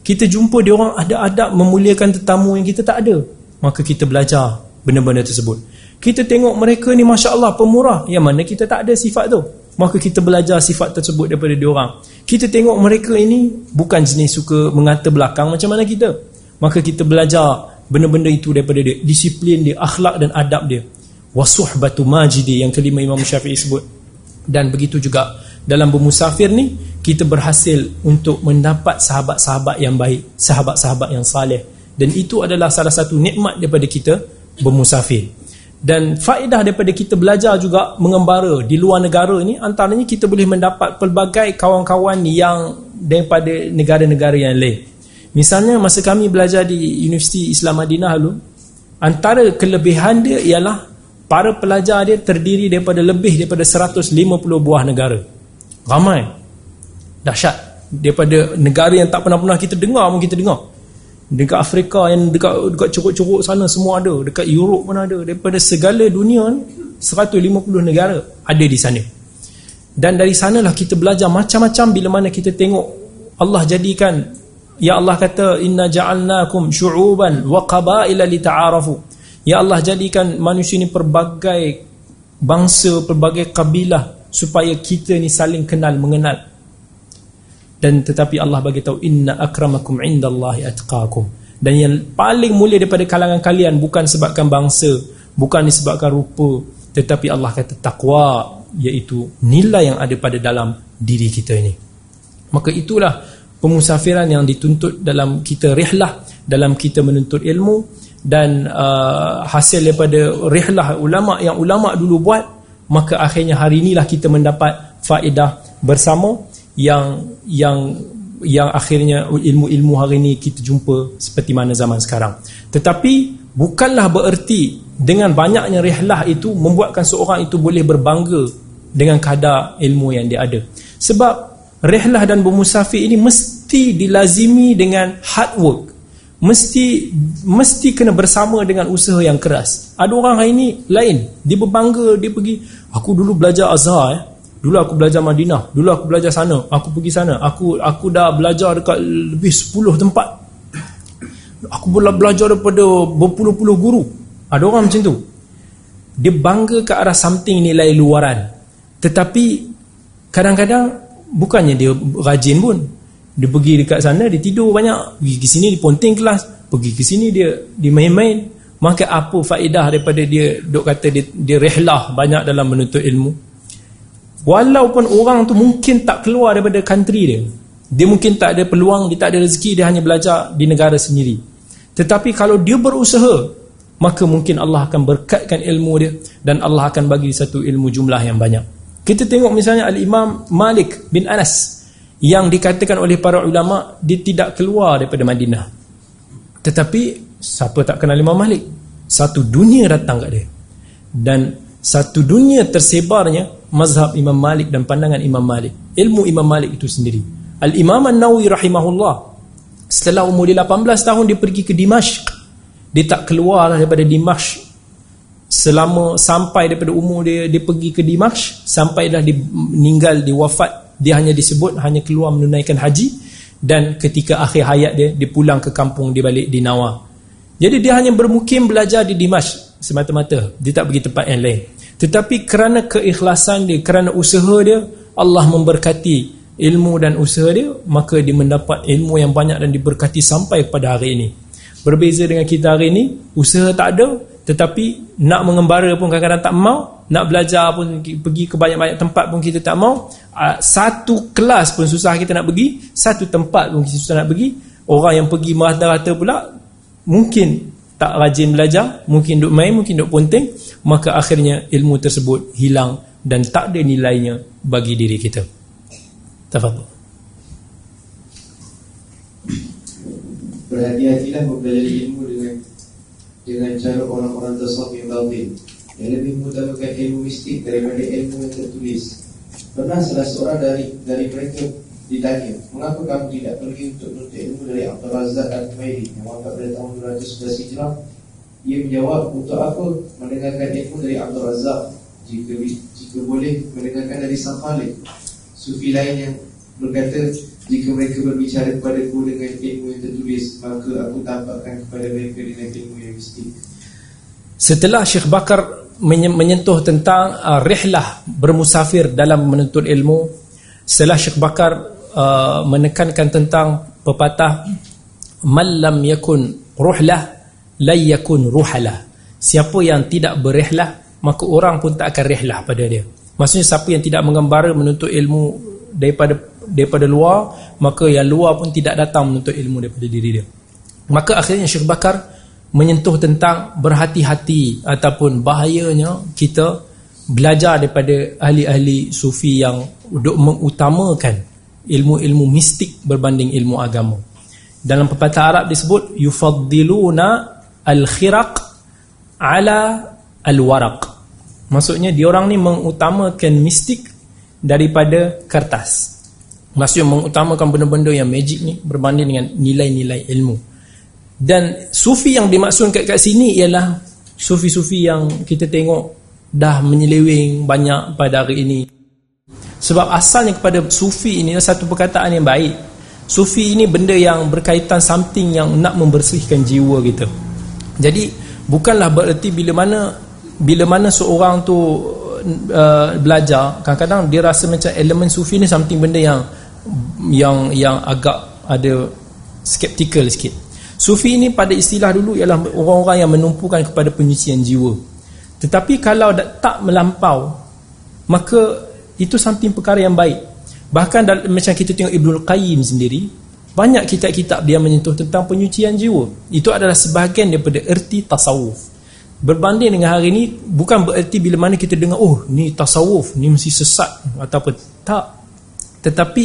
Kita jumpa dia orang ada adab memuliakan tetamu yang kita tak ada. Maka kita belajar benda-benda tersebut. Kita tengok mereka ni Masya Allah pemurah. Yang mana kita tak ada sifat tu maka kita belajar sifat tersebut daripada dia orang. Kita tengok mereka ini bukan jenis suka mengata belakang macam mana kita. Maka kita belajar benda-benda itu daripada dia, disiplin dia, akhlak dan adab dia. Wasuhbatu majidi yang kelima Imam Syafi'i sebut. Dan begitu juga dalam bermusafir ni kita berhasil untuk mendapat sahabat-sahabat yang baik, sahabat-sahabat yang saleh. Dan itu adalah salah satu nikmat daripada kita bermusafir. Dan faedah daripada kita belajar juga mengembara di luar negara ni antaranya kita boleh mendapat pelbagai kawan-kawan yang daripada negara-negara yang lain. Misalnya masa kami belajar di Universiti Islam Madinah dulu antara kelebihan dia ialah para pelajar dia terdiri daripada lebih daripada 150 buah negara. Ramai. Dahsyat. Daripada negara yang tak pernah-pernah kita dengar pun kita dengar dekat Afrika yang dekat dekat curug-curug sana semua ada. Dekat Europe pun ada. Daripada segala dunia 150 negara ada di sana. Dan dari sanalah kita belajar macam-macam bila mana kita tengok Allah jadikan ya Allah kata inna ja'alnakum syu'uban wa qabaila lita'arafu. Ya Allah jadikan manusia ni pelbagai bangsa pelbagai kabilah supaya kita ni saling kenal mengenal dan tetapi Allah bagi tahu inna akramakum indallahi atqakum. Dan yang paling mulia daripada kalangan kalian bukan sebabkan bangsa bukan disebabkan rupa tetapi Allah kata takwa iaitu nilai yang ada pada dalam diri kita ini. Maka itulah pemusafiran yang dituntut dalam kita rihlah dalam kita menuntut ilmu dan uh, hasil daripada rihlah ulama yang ulama dulu buat maka akhirnya hari inilah kita mendapat faedah bersama yang yang yang akhirnya ilmu-ilmu hari ini kita jumpa seperti mana zaman sekarang. Tetapi bukanlah bererti dengan banyaknya rihlah itu membuatkan seorang itu boleh berbangga dengan kadar ilmu yang dia ada. Sebab rihlah dan bermusafir ini mesti dilazimi dengan hard work. Mesti mesti kena bersama dengan usaha yang keras. Ada orang hari ini lain. Dia berbangga, dia pergi, aku dulu belajar azhar eh. Dulu aku belajar Madinah, dulu aku belajar sana, aku pergi sana. Aku aku dah belajar dekat lebih 10 tempat. Aku pula belajar daripada berpuluh-puluh guru. Ada orang macam tu. Dia bangga ke arah something nilai luaran. Tetapi kadang-kadang bukannya dia rajin pun. Dia pergi dekat sana, dia tidur banyak. Pergi ke sini, dia ponting kelas. Pergi ke sini, dia dia main-main. Maka apa faedah daripada dia duk kata dia, dia rehlah banyak dalam menuntut ilmu? Walaupun orang tu mungkin tak keluar daripada country dia. Dia mungkin tak ada peluang, dia tak ada rezeki, dia hanya belajar di negara sendiri. Tetapi kalau dia berusaha, maka mungkin Allah akan berkatkan ilmu dia dan Allah akan bagi satu ilmu jumlah yang banyak. Kita tengok misalnya Al-Imam Malik bin Anas yang dikatakan oleh para ulama dia tidak keluar daripada Madinah. Tetapi siapa tak kenal Imam Malik? Satu dunia datang kat dia. Dan satu dunia tersebarnya mazhab Imam Malik dan pandangan Imam Malik. Ilmu Imam Malik itu sendiri. Al-Imam An-Nawi rahimahullah setelah umur dia 18 tahun dia pergi ke Dimashq. Dia tak keluar daripada Dimashq. Selama sampai daripada umur dia dia pergi ke Dimashq sampai dah meninggal dia wafat dia hanya disebut hanya keluar menunaikan haji. Dan ketika akhir hayat dia dia pulang ke kampung dia balik di Nawa jadi dia hanya bermukim belajar di Dimashq semata-mata. Dia tak pergi tempat yang lain tetapi kerana keikhlasan dia, kerana usaha dia, Allah memberkati ilmu dan usaha dia, maka dia mendapat ilmu yang banyak dan diberkati sampai pada hari ini. Berbeza dengan kita hari ini, usaha tak ada, tetapi nak mengembara pun kadang-kadang tak mau nak belajar pun pergi ke banyak-banyak tempat pun kita tak mau uh, satu kelas pun susah kita nak pergi satu tempat pun kita susah nak pergi orang yang pergi merata-rata pula mungkin tak rajin belajar mungkin duk main mungkin duk ponting maka akhirnya ilmu tersebut hilang dan tak ada nilainya bagi diri kita. Tafadhol. Berhati-hatilah mempelajari ilmu dengan dengan cara orang-orang tasawuf yang batin. Yang lebih mengutamakan ilmu mistik daripada ilmu yang tertulis. Pernah salah seorang dari dari mereka ditanya mengapa kamu tidak pergi untuk menuntut ilmu dari Abdul Razak Al-Humaydi yang wafat pada tahun 211 Hijrah? Ia menjawab untuk apa mendengarkan ilmu dari Abdul Razak jika jika boleh mendengarkan dari Sang Khalid sufi lain yang berkata jika mereka berbicara kepada ku dengan ilmu yang tertulis maka aku tampakkan kepada mereka dengan ilmu yang mistik. Setelah Syekh Bakar menyentuh tentang uh, rihlah bermusafir dalam menuntut ilmu setelah Syekh Bakar uh, menekankan tentang pepatah man lam yakun ruhlah la yakun ruhalah. Siapa yang tidak berihlah maka orang pun tak akan rihlah pada dia. Maksudnya siapa yang tidak mengembara menuntut ilmu daripada daripada luar maka yang luar pun tidak datang menuntut ilmu daripada diri dia. Maka akhirnya Syekh Bakar menyentuh tentang berhati-hati ataupun bahayanya kita belajar daripada ahli-ahli sufi yang duk mengutamakan ilmu-ilmu mistik berbanding ilmu agama dalam pepatah Arab disebut yufaddiluna al-khiraq ala al-waraq Maksudnya diorang ni mengutamakan mistik daripada kertas. Maksudnya mengutamakan benda-benda yang magic ni berbanding dengan nilai-nilai ilmu. Dan sufi yang dimaksudkan kat, sini ialah sufi-sufi yang kita tengok dah menyeleweng banyak pada hari ini. Sebab asalnya kepada sufi ini satu perkataan yang baik. Sufi ini benda yang berkaitan something yang nak membersihkan jiwa kita. Jadi bukanlah bererti bila mana bila mana seorang tu uh, belajar kadang-kadang dia rasa macam elemen sufi ni something benda yang yang yang agak ada skeptical sikit sufi ni pada istilah dulu ialah orang-orang yang menumpukan kepada penyucian jiwa tetapi kalau tak melampau maka itu something perkara yang baik. Bahkan dalam, macam kita tengok Ibnul Qayyim sendiri banyak kitab-kitab dia menyentuh tentang penyucian jiwa. Itu adalah sebahagian daripada erti tasawuf. Berbanding dengan hari ini bukan bererti bila mana kita dengar oh ni tasawuf ni mesti sesat ataupun tak. Tetapi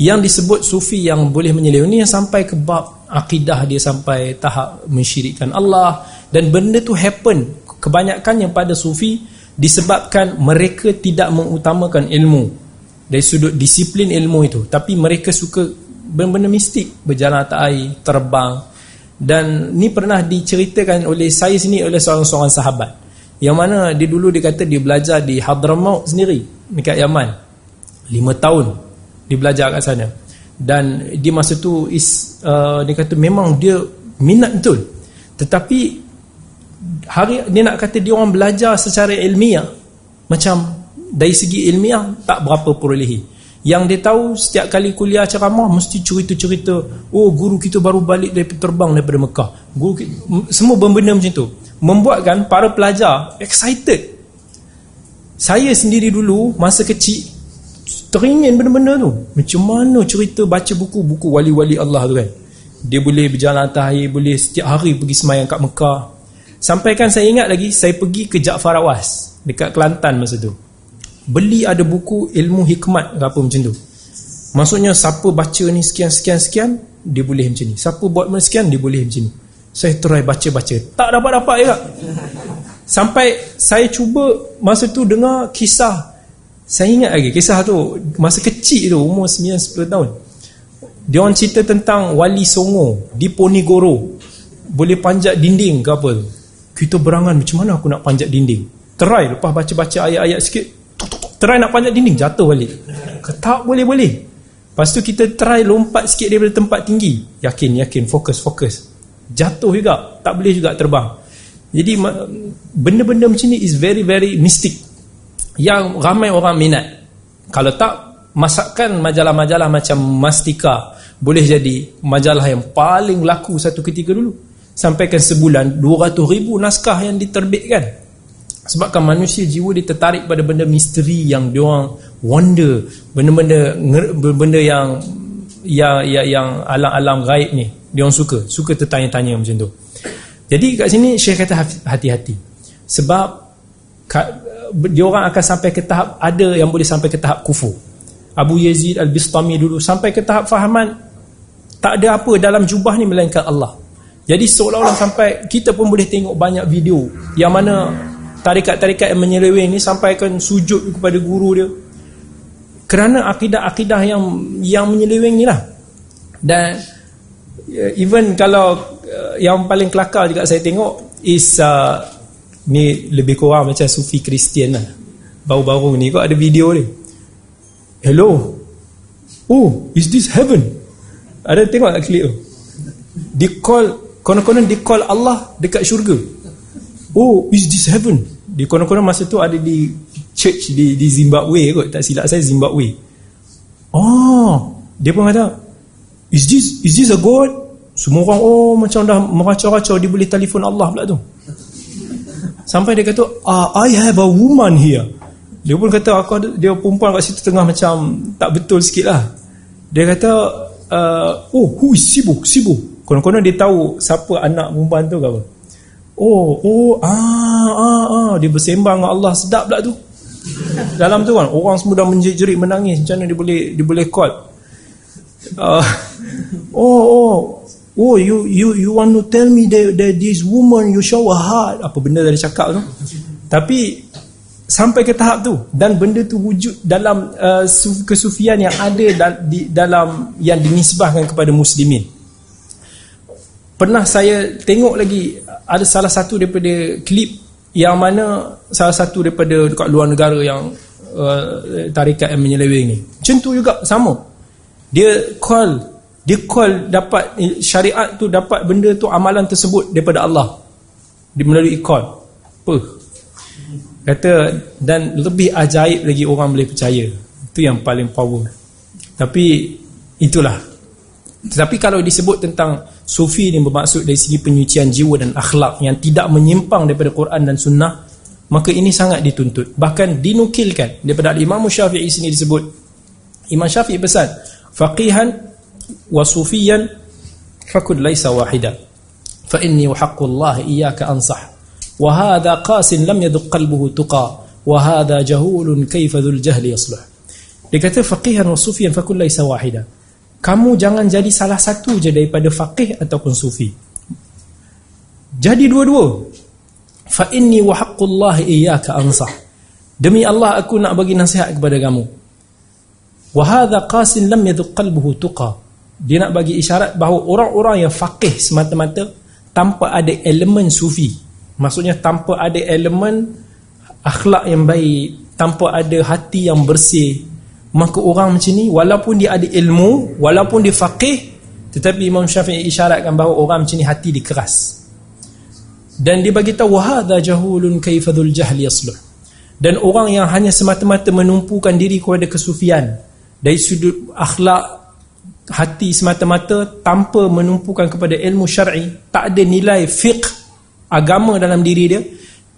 yang disebut sufi yang boleh menyeleweng ni yang sampai ke bab akidah dia sampai tahap mensyirikkan Allah dan benda tu happen kebanyakan yang pada sufi disebabkan mereka tidak mengutamakan ilmu dari sudut disiplin ilmu itu. Tapi mereka suka benda-benda mistik berjalan atas air terbang. Dan ni pernah diceritakan oleh saya sini oleh seorang-seorang sahabat. Yang mana dia dulu dia kata dia belajar di Hadramaut sendiri dekat Yaman. 5 tahun dia belajar kat sana. Dan dia masa tu is uh, dia kata memang dia minat betul. Tetapi hari dia nak kata dia orang belajar secara ilmiah. Macam dari segi ilmiah tak berapa perolehi yang dia tahu setiap kali kuliah ceramah mesti cerita-cerita oh guru kita baru balik dari terbang daripada Mekah. Guru kita, semua benda macam tu. Membuatkan para pelajar excited. Saya sendiri dulu masa kecil teringin benda-benda tu. Macam mana cerita baca buku-buku wali-wali Allah tu kan. Dia boleh berjalan atas air boleh setiap hari pergi semayang kat Mekah sampaikan saya ingat lagi saya pergi ke Jaafar Awas dekat Kelantan masa tu. Beli ada buku ilmu hikmat apa macam tu. Maksudnya siapa baca ni sekian sekian sekian dia boleh macam ni. Siapa buat sekian dia boleh macam ni. Saya try baca-baca. Tak dapat-dapat juga. Sampai saya cuba masa tu dengar kisah. Saya ingat lagi kisah tu masa kecil tu umur 9-10 tahun. Dia orang cerita tentang wali songo di Ponegoro. Boleh panjat dinding ke apa tu kita berangan macam mana aku nak panjat dinding? Try lepas baca-baca ayat-ayat sikit Try nak panjat dinding Jatuh balik. Tak boleh boleh Lepas tu kita try lompat sikit daripada tempat tinggi. Yakin yakin fokus fokus. Jatuh juga Tak boleh juga terbang. Jadi benda-benda macam ni is very very mystic. Yang ramai orang minat. Kalau tak Masakkan majalah-majalah macam Mastika. Boleh jadi majalah yang paling laku satu ketika dulu sampaikan sebulan 200 ribu naskah yang diterbitkan. Sebabkan manusia jiwa dia tertarik pada benda misteri yang dia orang wonder. Benda-benda benda yang yang yang, yang alam-alam gaib ni dia orang suka. Suka tertanya-tanya macam tu. Jadi kat sini Syekh kata hati-hati. Sebab dia orang akan sampai ke tahap ada yang boleh sampai ke tahap kufur. Abu Yazid Al-Bistami dulu sampai ke tahap fahaman tak ada apa dalam jubah ni melainkan Allah jadi seolah-olah sampai kita pun boleh tengok banyak video yang mana tarikat-tarikat yang menyeleweng ni sampaikan sujud kepada guru dia. Kerana akidah-akidah yang yang menyeleweng ni lah. Dan uh, even kalau uh, yang paling kelakar juga saya tengok is uh, ni lebih kurang macam sufi Kristian lah. Baru-baru ni kok ada video ni hello. Oh is this heaven? Ada tengok tak klip tu? Di call konon-konon di call Allah dekat syurga. Oh is this heaven? Di konon-konon masa tu ada di church di di Zimbabwe kot. Tak silap saya Zimbabwe. Oh dia pun kata is this is this a god? Semua orang oh macam dah meracau-racau dia boleh telefon Allah pula tu. Sampai dia kata ah, I have a woman here. Dia pun kata aku ada, dia perempuan kat situ tengah macam tak betul sikit lah. Dia kata uh, oh who is Sibu Sibu Konon-konon dia tahu siapa anak perempuan tu ke apa. Oh, oh, ah, ah, ah. Dia bersembang dengan Allah sedap pula tu. Dalam tu kan, orang semua dah menjerit menangis. Macam mana dia boleh dia boleh call. Uh, oh, oh, oh, you you you want to tell me that, that this woman you show a heart. Apa benda dia cakap tu. Tapi, sampai ke tahap tu. Dan benda tu wujud dalam uh, kesufian yang ada da- di, dalam yang dinisbahkan kepada muslimin pernah saya tengok lagi ada salah satu daripada klip yang mana salah satu daripada dekat luar negara yang uh, tarikat yang menyeleweng ni. Macam tu juga sama. Dia call dia call dapat syariat tu dapat benda tu amalan tersebut daripada Allah. Di melalui call. Apa? Kata dan lebih ajaib lagi orang boleh percaya. Itu yang paling power. Tapi itulah. Tetapi kalau disebut tentang sufi ini bermaksud dari segi penyucian jiwa dan akhlak yang tidak menyimpang daripada Quran dan sunnah, maka ini sangat dituntut. Bahkan dinukilkan daripada Imam Syafi'i sini disebut Imam Syafi'i pesan, faqihan wa sufiyan fakun laisa wahida. Fa inni wa haqqullah iyyaka ansah. Wa hadha qasin lam yaduq qalbuhu tuqa wa hadha jahulun kayfa dhul jahli yasluh. Dia kata faqihan wa sufiyan fakun laisa wahida kamu jangan jadi salah satu je daripada faqih ataupun sufi. Jadi dua-dua. Fa inni wa haqqullah iyyaka ansah. Demi Allah aku nak bagi nasihat kepada kamu. Wa hadha qasin lam yadhuq qalbuhu tuqa. Dia nak bagi isyarat bahawa orang-orang yang faqih semata-mata tanpa ada elemen sufi. Maksudnya tanpa ada elemen akhlak yang baik tanpa ada hati yang bersih maka orang macam ni walaupun dia ada ilmu walaupun dia faqih tetapi Imam Syafi'i isyaratkan bahawa orang macam ni hati dia keras. Dan dia bagi tahu hadza jahulun kaifadul jahli yasluh. Dan orang yang hanya semata-mata menumpukan diri kepada kesufian dari sudut akhlak hati semata-mata tanpa menumpukan kepada ilmu syar'i tak ada nilai fiqh agama dalam diri dia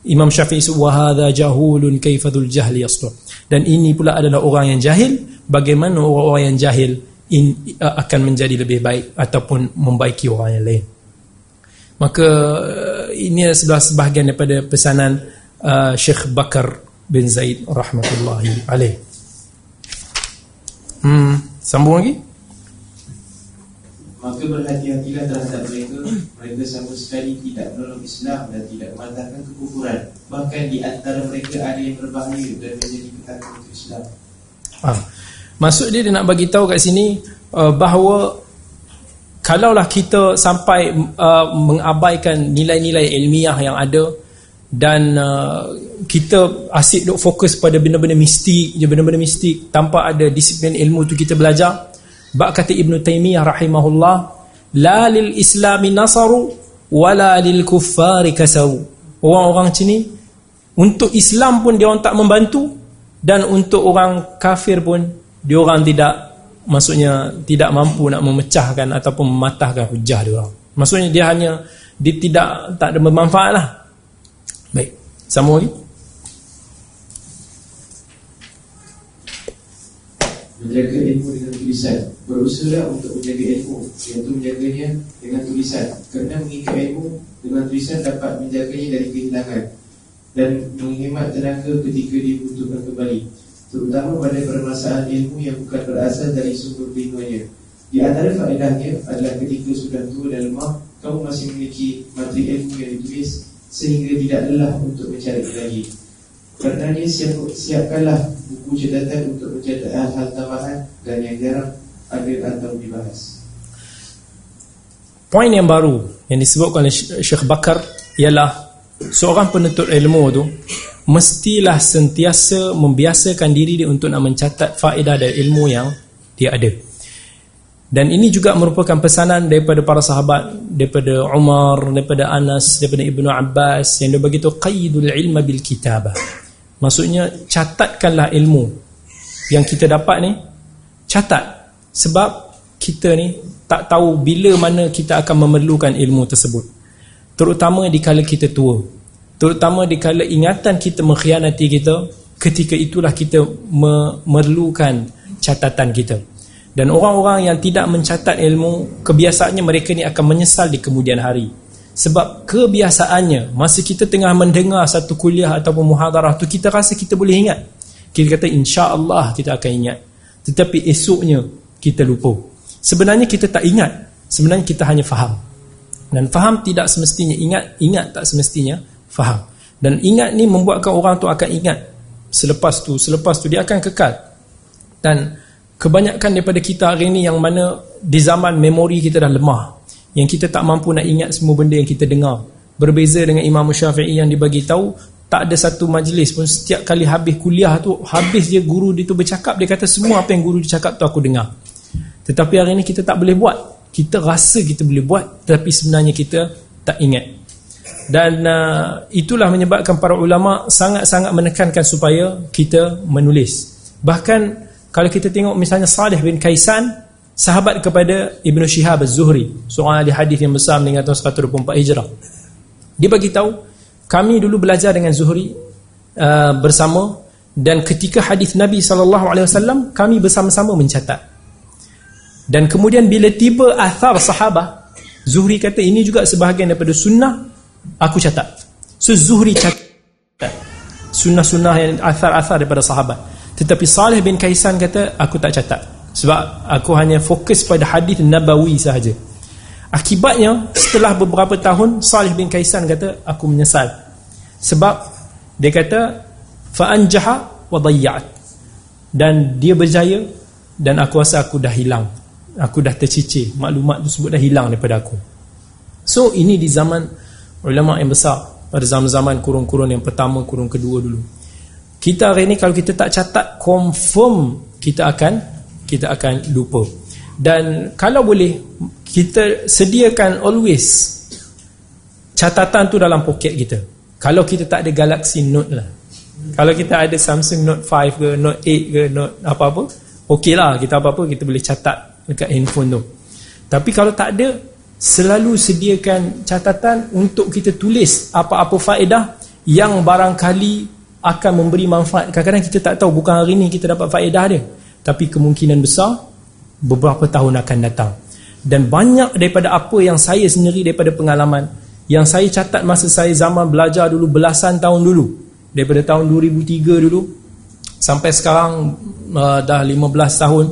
Imam Syafi'i wa hadza jahulun kaifadul jahli yasluh dan ini pula adalah orang yang jahil. Bagaimana orang-orang yang jahil in, uh, akan menjadi lebih baik ataupun membaiki orang yang lain? Maka uh, ini adalah sebahagian daripada pesanan uh, Syekh Bakar bin Zaid rahmatullahi alaih. Hmm, sambung lagi maka berhati-hatilah terhadap mereka. Mereka sama sekali tidak menolong Islam dan tidak memantahkan kekufuran. Bahkan di antara mereka ada yang berbahaya dan menjadi ketakutan untuk Islam. Ah. maksud dia dia nak bagi tahu kat sini uh, bahawa kalaulah kita sampai uh, mengabaikan nilai-nilai ilmiah yang ada dan uh, kita asyik duk fokus pada benda-benda mistik je benda-benda mistik tanpa ada disiplin ilmu tu kita belajar Bak kata Ibn Taymiyah rahimahullah La lil islami nasaru Wala lil kuffari kasaru. Orang-orang macam ni Untuk Islam pun dia orang tak membantu Dan untuk orang kafir pun Dia orang tidak Maksudnya tidak mampu nak memecahkan Ataupun mematahkan hujah dia orang. Maksudnya dia hanya dia tidak tak ada bermanfaat lah. Baik sama lagi. Menjaga ilmu dengan tulisan. Berusaha untuk menjaga ilmu. Iaitu menjaganya dengan tulisan. Kerana mengikat ilmu dengan tulisan dapat menjaganya dari kehilangan dan menghemat tenaga ketika dibutuhkan kembali terutama pada permasalahan ilmu yang bukan berasal dari sumber perlindungannya. Di antara faedahnya adalah ketika sudah tua dan lemah kamu masih memiliki materi ilmu yang ditulis sehingga tidak lelah untuk mencari lagi. Karenanya siap, siapkanlah buku catatan untuk mencatat hal-hal tambahan dan yang jarang ada atau dibahas. Poin yang baru yang disebutkan oleh Syekh Bakar ialah seorang penuntut ilmu tu mestilah sentiasa membiasakan diri dia untuk nak mencatat faedah dari ilmu yang dia ada. Dan ini juga merupakan pesanan daripada para sahabat, daripada Umar, daripada Anas, daripada Ibnu Abbas yang dia begitu qaidul ilma bil kitabah. Maksudnya catatkanlah ilmu yang kita dapat ni catat sebab kita ni tak tahu bila mana kita akan memerlukan ilmu tersebut. Terutama di kala kita tua. Terutama di kala ingatan kita mengkhianati kita, ketika itulah kita memerlukan catatan kita. Dan orang-orang yang tidak mencatat ilmu, kebiasaannya mereka ni akan menyesal di kemudian hari. Sebab kebiasaannya Masa kita tengah mendengar satu kuliah Ataupun muhadarah tu Kita rasa kita boleh ingat. Kita kata insya Allah kita akan ingat. Tetapi esoknya Kita lupa. Sebenarnya kita tak ingat. Sebenarnya kita hanya faham. Dan faham tidak semestinya. Ingat Ingat tak semestinya faham. Dan ingat ni membuatkan orang tu akan ingat. Selepas tu Selepas tu dia akan kekal. Dan Kebanyakan daripada kita hari ini Yang mana Di zaman memori kita dah lemah yang kita tak mampu nak ingat semua benda yang kita dengar. Berbeza dengan Imam Syafi'i yang dibagi tahu tak ada satu majlis pun setiap kali habis kuliah tu habis dia guru dia tu bercakap dia kata semua apa yang guru dia cakap tu aku dengar. Tetapi hari ini kita tak boleh buat. Kita rasa kita boleh buat tetapi sebenarnya kita tak ingat. Dan uh, itulah menyebabkan para ulama sangat-sangat menekankan supaya kita menulis. Bahkan kalau kita tengok misalnya Salih bin Kaisan sahabat kepada Ibnu Shihab Az-Zuhri seorang ahli hadis yang besar meninggal tahun 124 Hijrah. Dia bagi tahu kami dulu belajar dengan Zuhri uh, bersama dan ketika hadis Nabi sallallahu alaihi wasallam kami bersama-sama mencatat. Dan kemudian bila tiba athar sahabat Zuhri kata ini juga sebahagian daripada sunnah aku catat. So Zuhri catat sunnah-sunnah yang athar-athar daripada sahabat. Tetapi Salih bin Kaisan kata aku tak catat sebab aku hanya fokus pada hadis Nabawi sahaja. Akibatnya setelah beberapa tahun Salih bin Kaisan kata aku menyesal. Sebab dia kata fa anjaha wa dayyat. Dan dia berjaya dan aku rasa aku dah hilang. Aku dah tercicir. Maklumat tersebut dah hilang daripada aku. So ini di zaman ulama yang besar pada zaman-zaman kurun-kurun yang pertama, kurun kedua dulu. Kita hari ini kalau kita tak catat confirm kita akan kita akan lupa. Dan kalau boleh kita sediakan always catatan tu dalam poket kita. Kalau kita tak ada Galaxy Note lah. Kalau kita ada Samsung Note 5 ke Note 8 ke Note apa-apa okey lah. Kita apa-apa kita boleh catat dekat handphone tu. Tapi kalau tak ada selalu sediakan catatan untuk kita tulis apa-apa faedah yang barangkali akan memberi manfaat. Kadang-kadang kita tak tahu bukan hari ni kita dapat faedah dia tapi kemungkinan besar beberapa tahun akan datang. Dan banyak daripada apa yang saya sendiri daripada pengalaman yang saya catat masa saya zaman belajar dulu belasan tahun dulu. Daripada tahun 2003 dulu sampai sekarang uh, dah 15 tahun.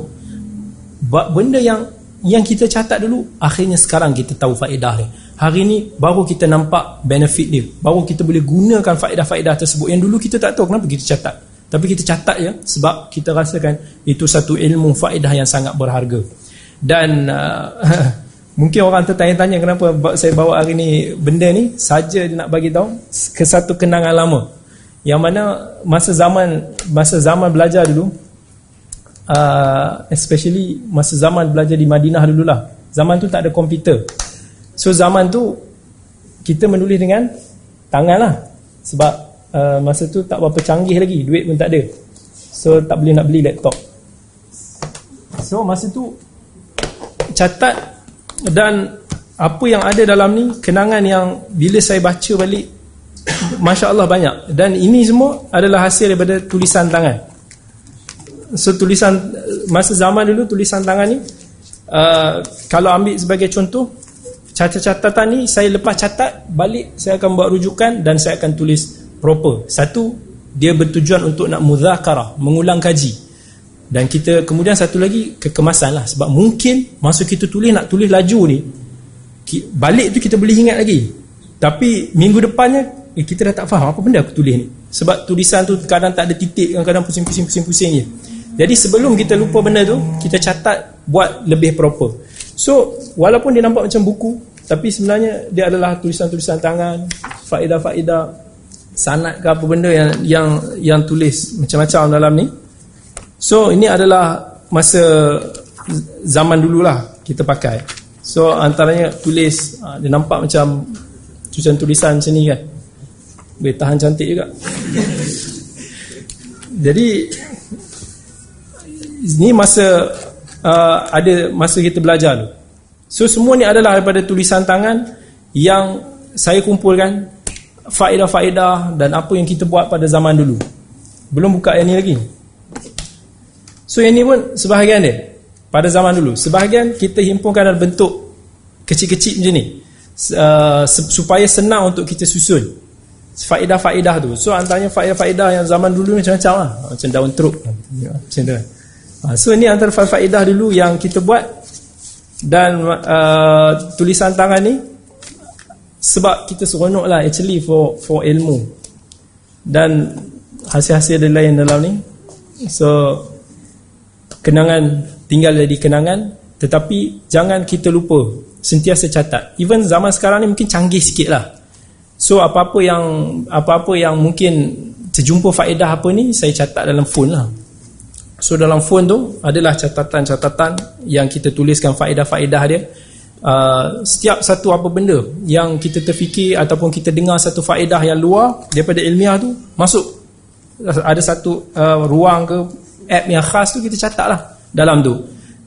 Benda yang yang kita catat dulu akhirnya sekarang kita tahu faedah dia hari ni baru kita nampak benefit dia. Baru kita boleh gunakan faedah-faedah tersebut. Yang dulu kita tak tahu kenapa kita catat tapi kita catat ya sebab kita rasakan itu satu ilmu faedah yang sangat berharga. Dan uh, mungkin orang tertanya-tanya kenapa saya bawa hari ni benda ni saja nak bagi tahu ke satu kenangan lama. Yang mana masa zaman masa zaman belajar dulu uh, especially masa zaman belajar di Madinah dululah. Zaman tu tak ada komputer. So zaman tu kita menulis dengan tangan lah sebab uh, masa tu tak berapa canggih lagi duit pun tak ada so tak boleh nak beli laptop. So masa tu catat dan apa yang ada dalam ni kenangan yang bila saya baca balik Masya Allah banyak. Dan ini semua adalah hasil daripada tulisan tangan. So tulisan masa zaman dulu tulisan tangan ni uh, kalau ambil sebagai contoh catatan ni saya lepas catat balik saya akan buat rujukan dan saya akan tulis proper satu dia bertujuan untuk nak muzakarah mengulang kaji. Dan kita kemudian satu lagi kekemasan lah. Sebab mungkin masa kita tulis nak tulis laju ni balik tu kita boleh ingat lagi. Tapi minggu depannya eh, kita dah tak faham apa benda aku tulis ni. Sebab tulisan tu kadang tak ada titik kadang pusing-pusing pusing-pusing je. Jadi sebelum kita lupa benda tu kita catat buat lebih proper. So walaupun dia nampak macam buku tapi sebenarnya dia adalah tulisan-tulisan tangan faedah-faedah sanat ke apa benda yang yang yang tulis macam-macam dalam ni. So ini adalah masa zaman dululah kita pakai. So antaranya tulis ha, Dia nampak macam Tulisan-tulisan macam ni kan. Boleh tahan cantik juga. Jadi Ini masa uh, Ada masa kita belajar tu. So semua ni adalah daripada tulisan tangan Yang saya kumpulkan Faedah-faedah Dan apa yang kita buat pada zaman dulu. Belum buka yang ni lagi. So yang ni pun sebahagian dia. Pada zaman dulu. Sebahagian kita himpunkan dalam bentuk kecil-kecil macam ni. Uh, supaya senang untuk kita susun. Faedah-faedah tu. So antaranya faedah-faedah yang zaman dulu macam-macam lah. Macam daun teruk. Macam tu uh, so ni antara faedah dulu yang kita buat. Dan uh, tulisan tangan ni sebab kita seronok lah actually for for ilmu. Dan hasil-hasil ada lain dalam ni. So kenangan tinggal jadi kenangan tetapi jangan kita lupa sentiasa catat. Even zaman sekarang ni mungkin canggih sikit lah. So apa-apa yang apa-apa yang mungkin terjumpa faedah apa ni saya catat dalam phone lah. So dalam phone tu adalah catatan-catatan yang kita tuliskan faedah-faedah dia uh, setiap satu apa benda yang kita terfikir ataupun kita dengar satu faedah yang luar daripada ilmiah tu masuk. Ada satu uh, ruang ke app yang khas tu kita catat lah dalam tu.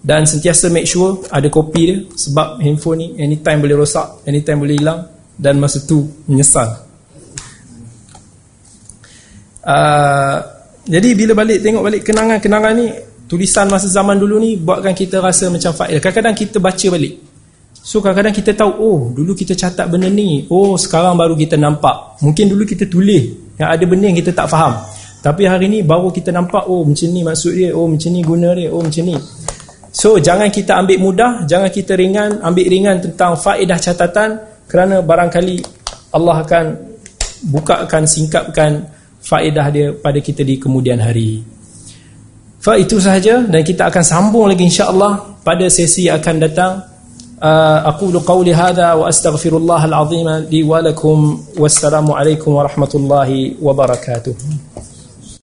Dan sentiasa make sure ada kopi dia sebab handphone ni anytime boleh rosak anytime boleh hilang dan masa tu menyesal. Uh, jadi bila balik tengok balik kenangan-kenangan ni tulisan masa zaman dulu ni buatkan kita rasa macam faedah. Kadang-kadang kita baca balik so kadang-kadang kita tahu oh dulu kita catat benda ni oh sekarang baru kita nampak mungkin dulu kita tulis yang ada benda yang kita tak faham tapi hari ni baru kita nampak oh macam ni maksud dia, oh macam ni guna dia, oh macam ni. So jangan kita ambil mudah, jangan kita ringan, ambil ringan tentang faedah catatan kerana barangkali Allah akan bukakan singkapkan faedah dia pada kita di kemudian hari. Fa itu sahaja dan kita akan sambung lagi insya-Allah pada sesi akan datang. آه، أقول قولي هذا وأستغفر الله العظيم لي ولكم والسلام عليكم ورحمة الله وبركاته.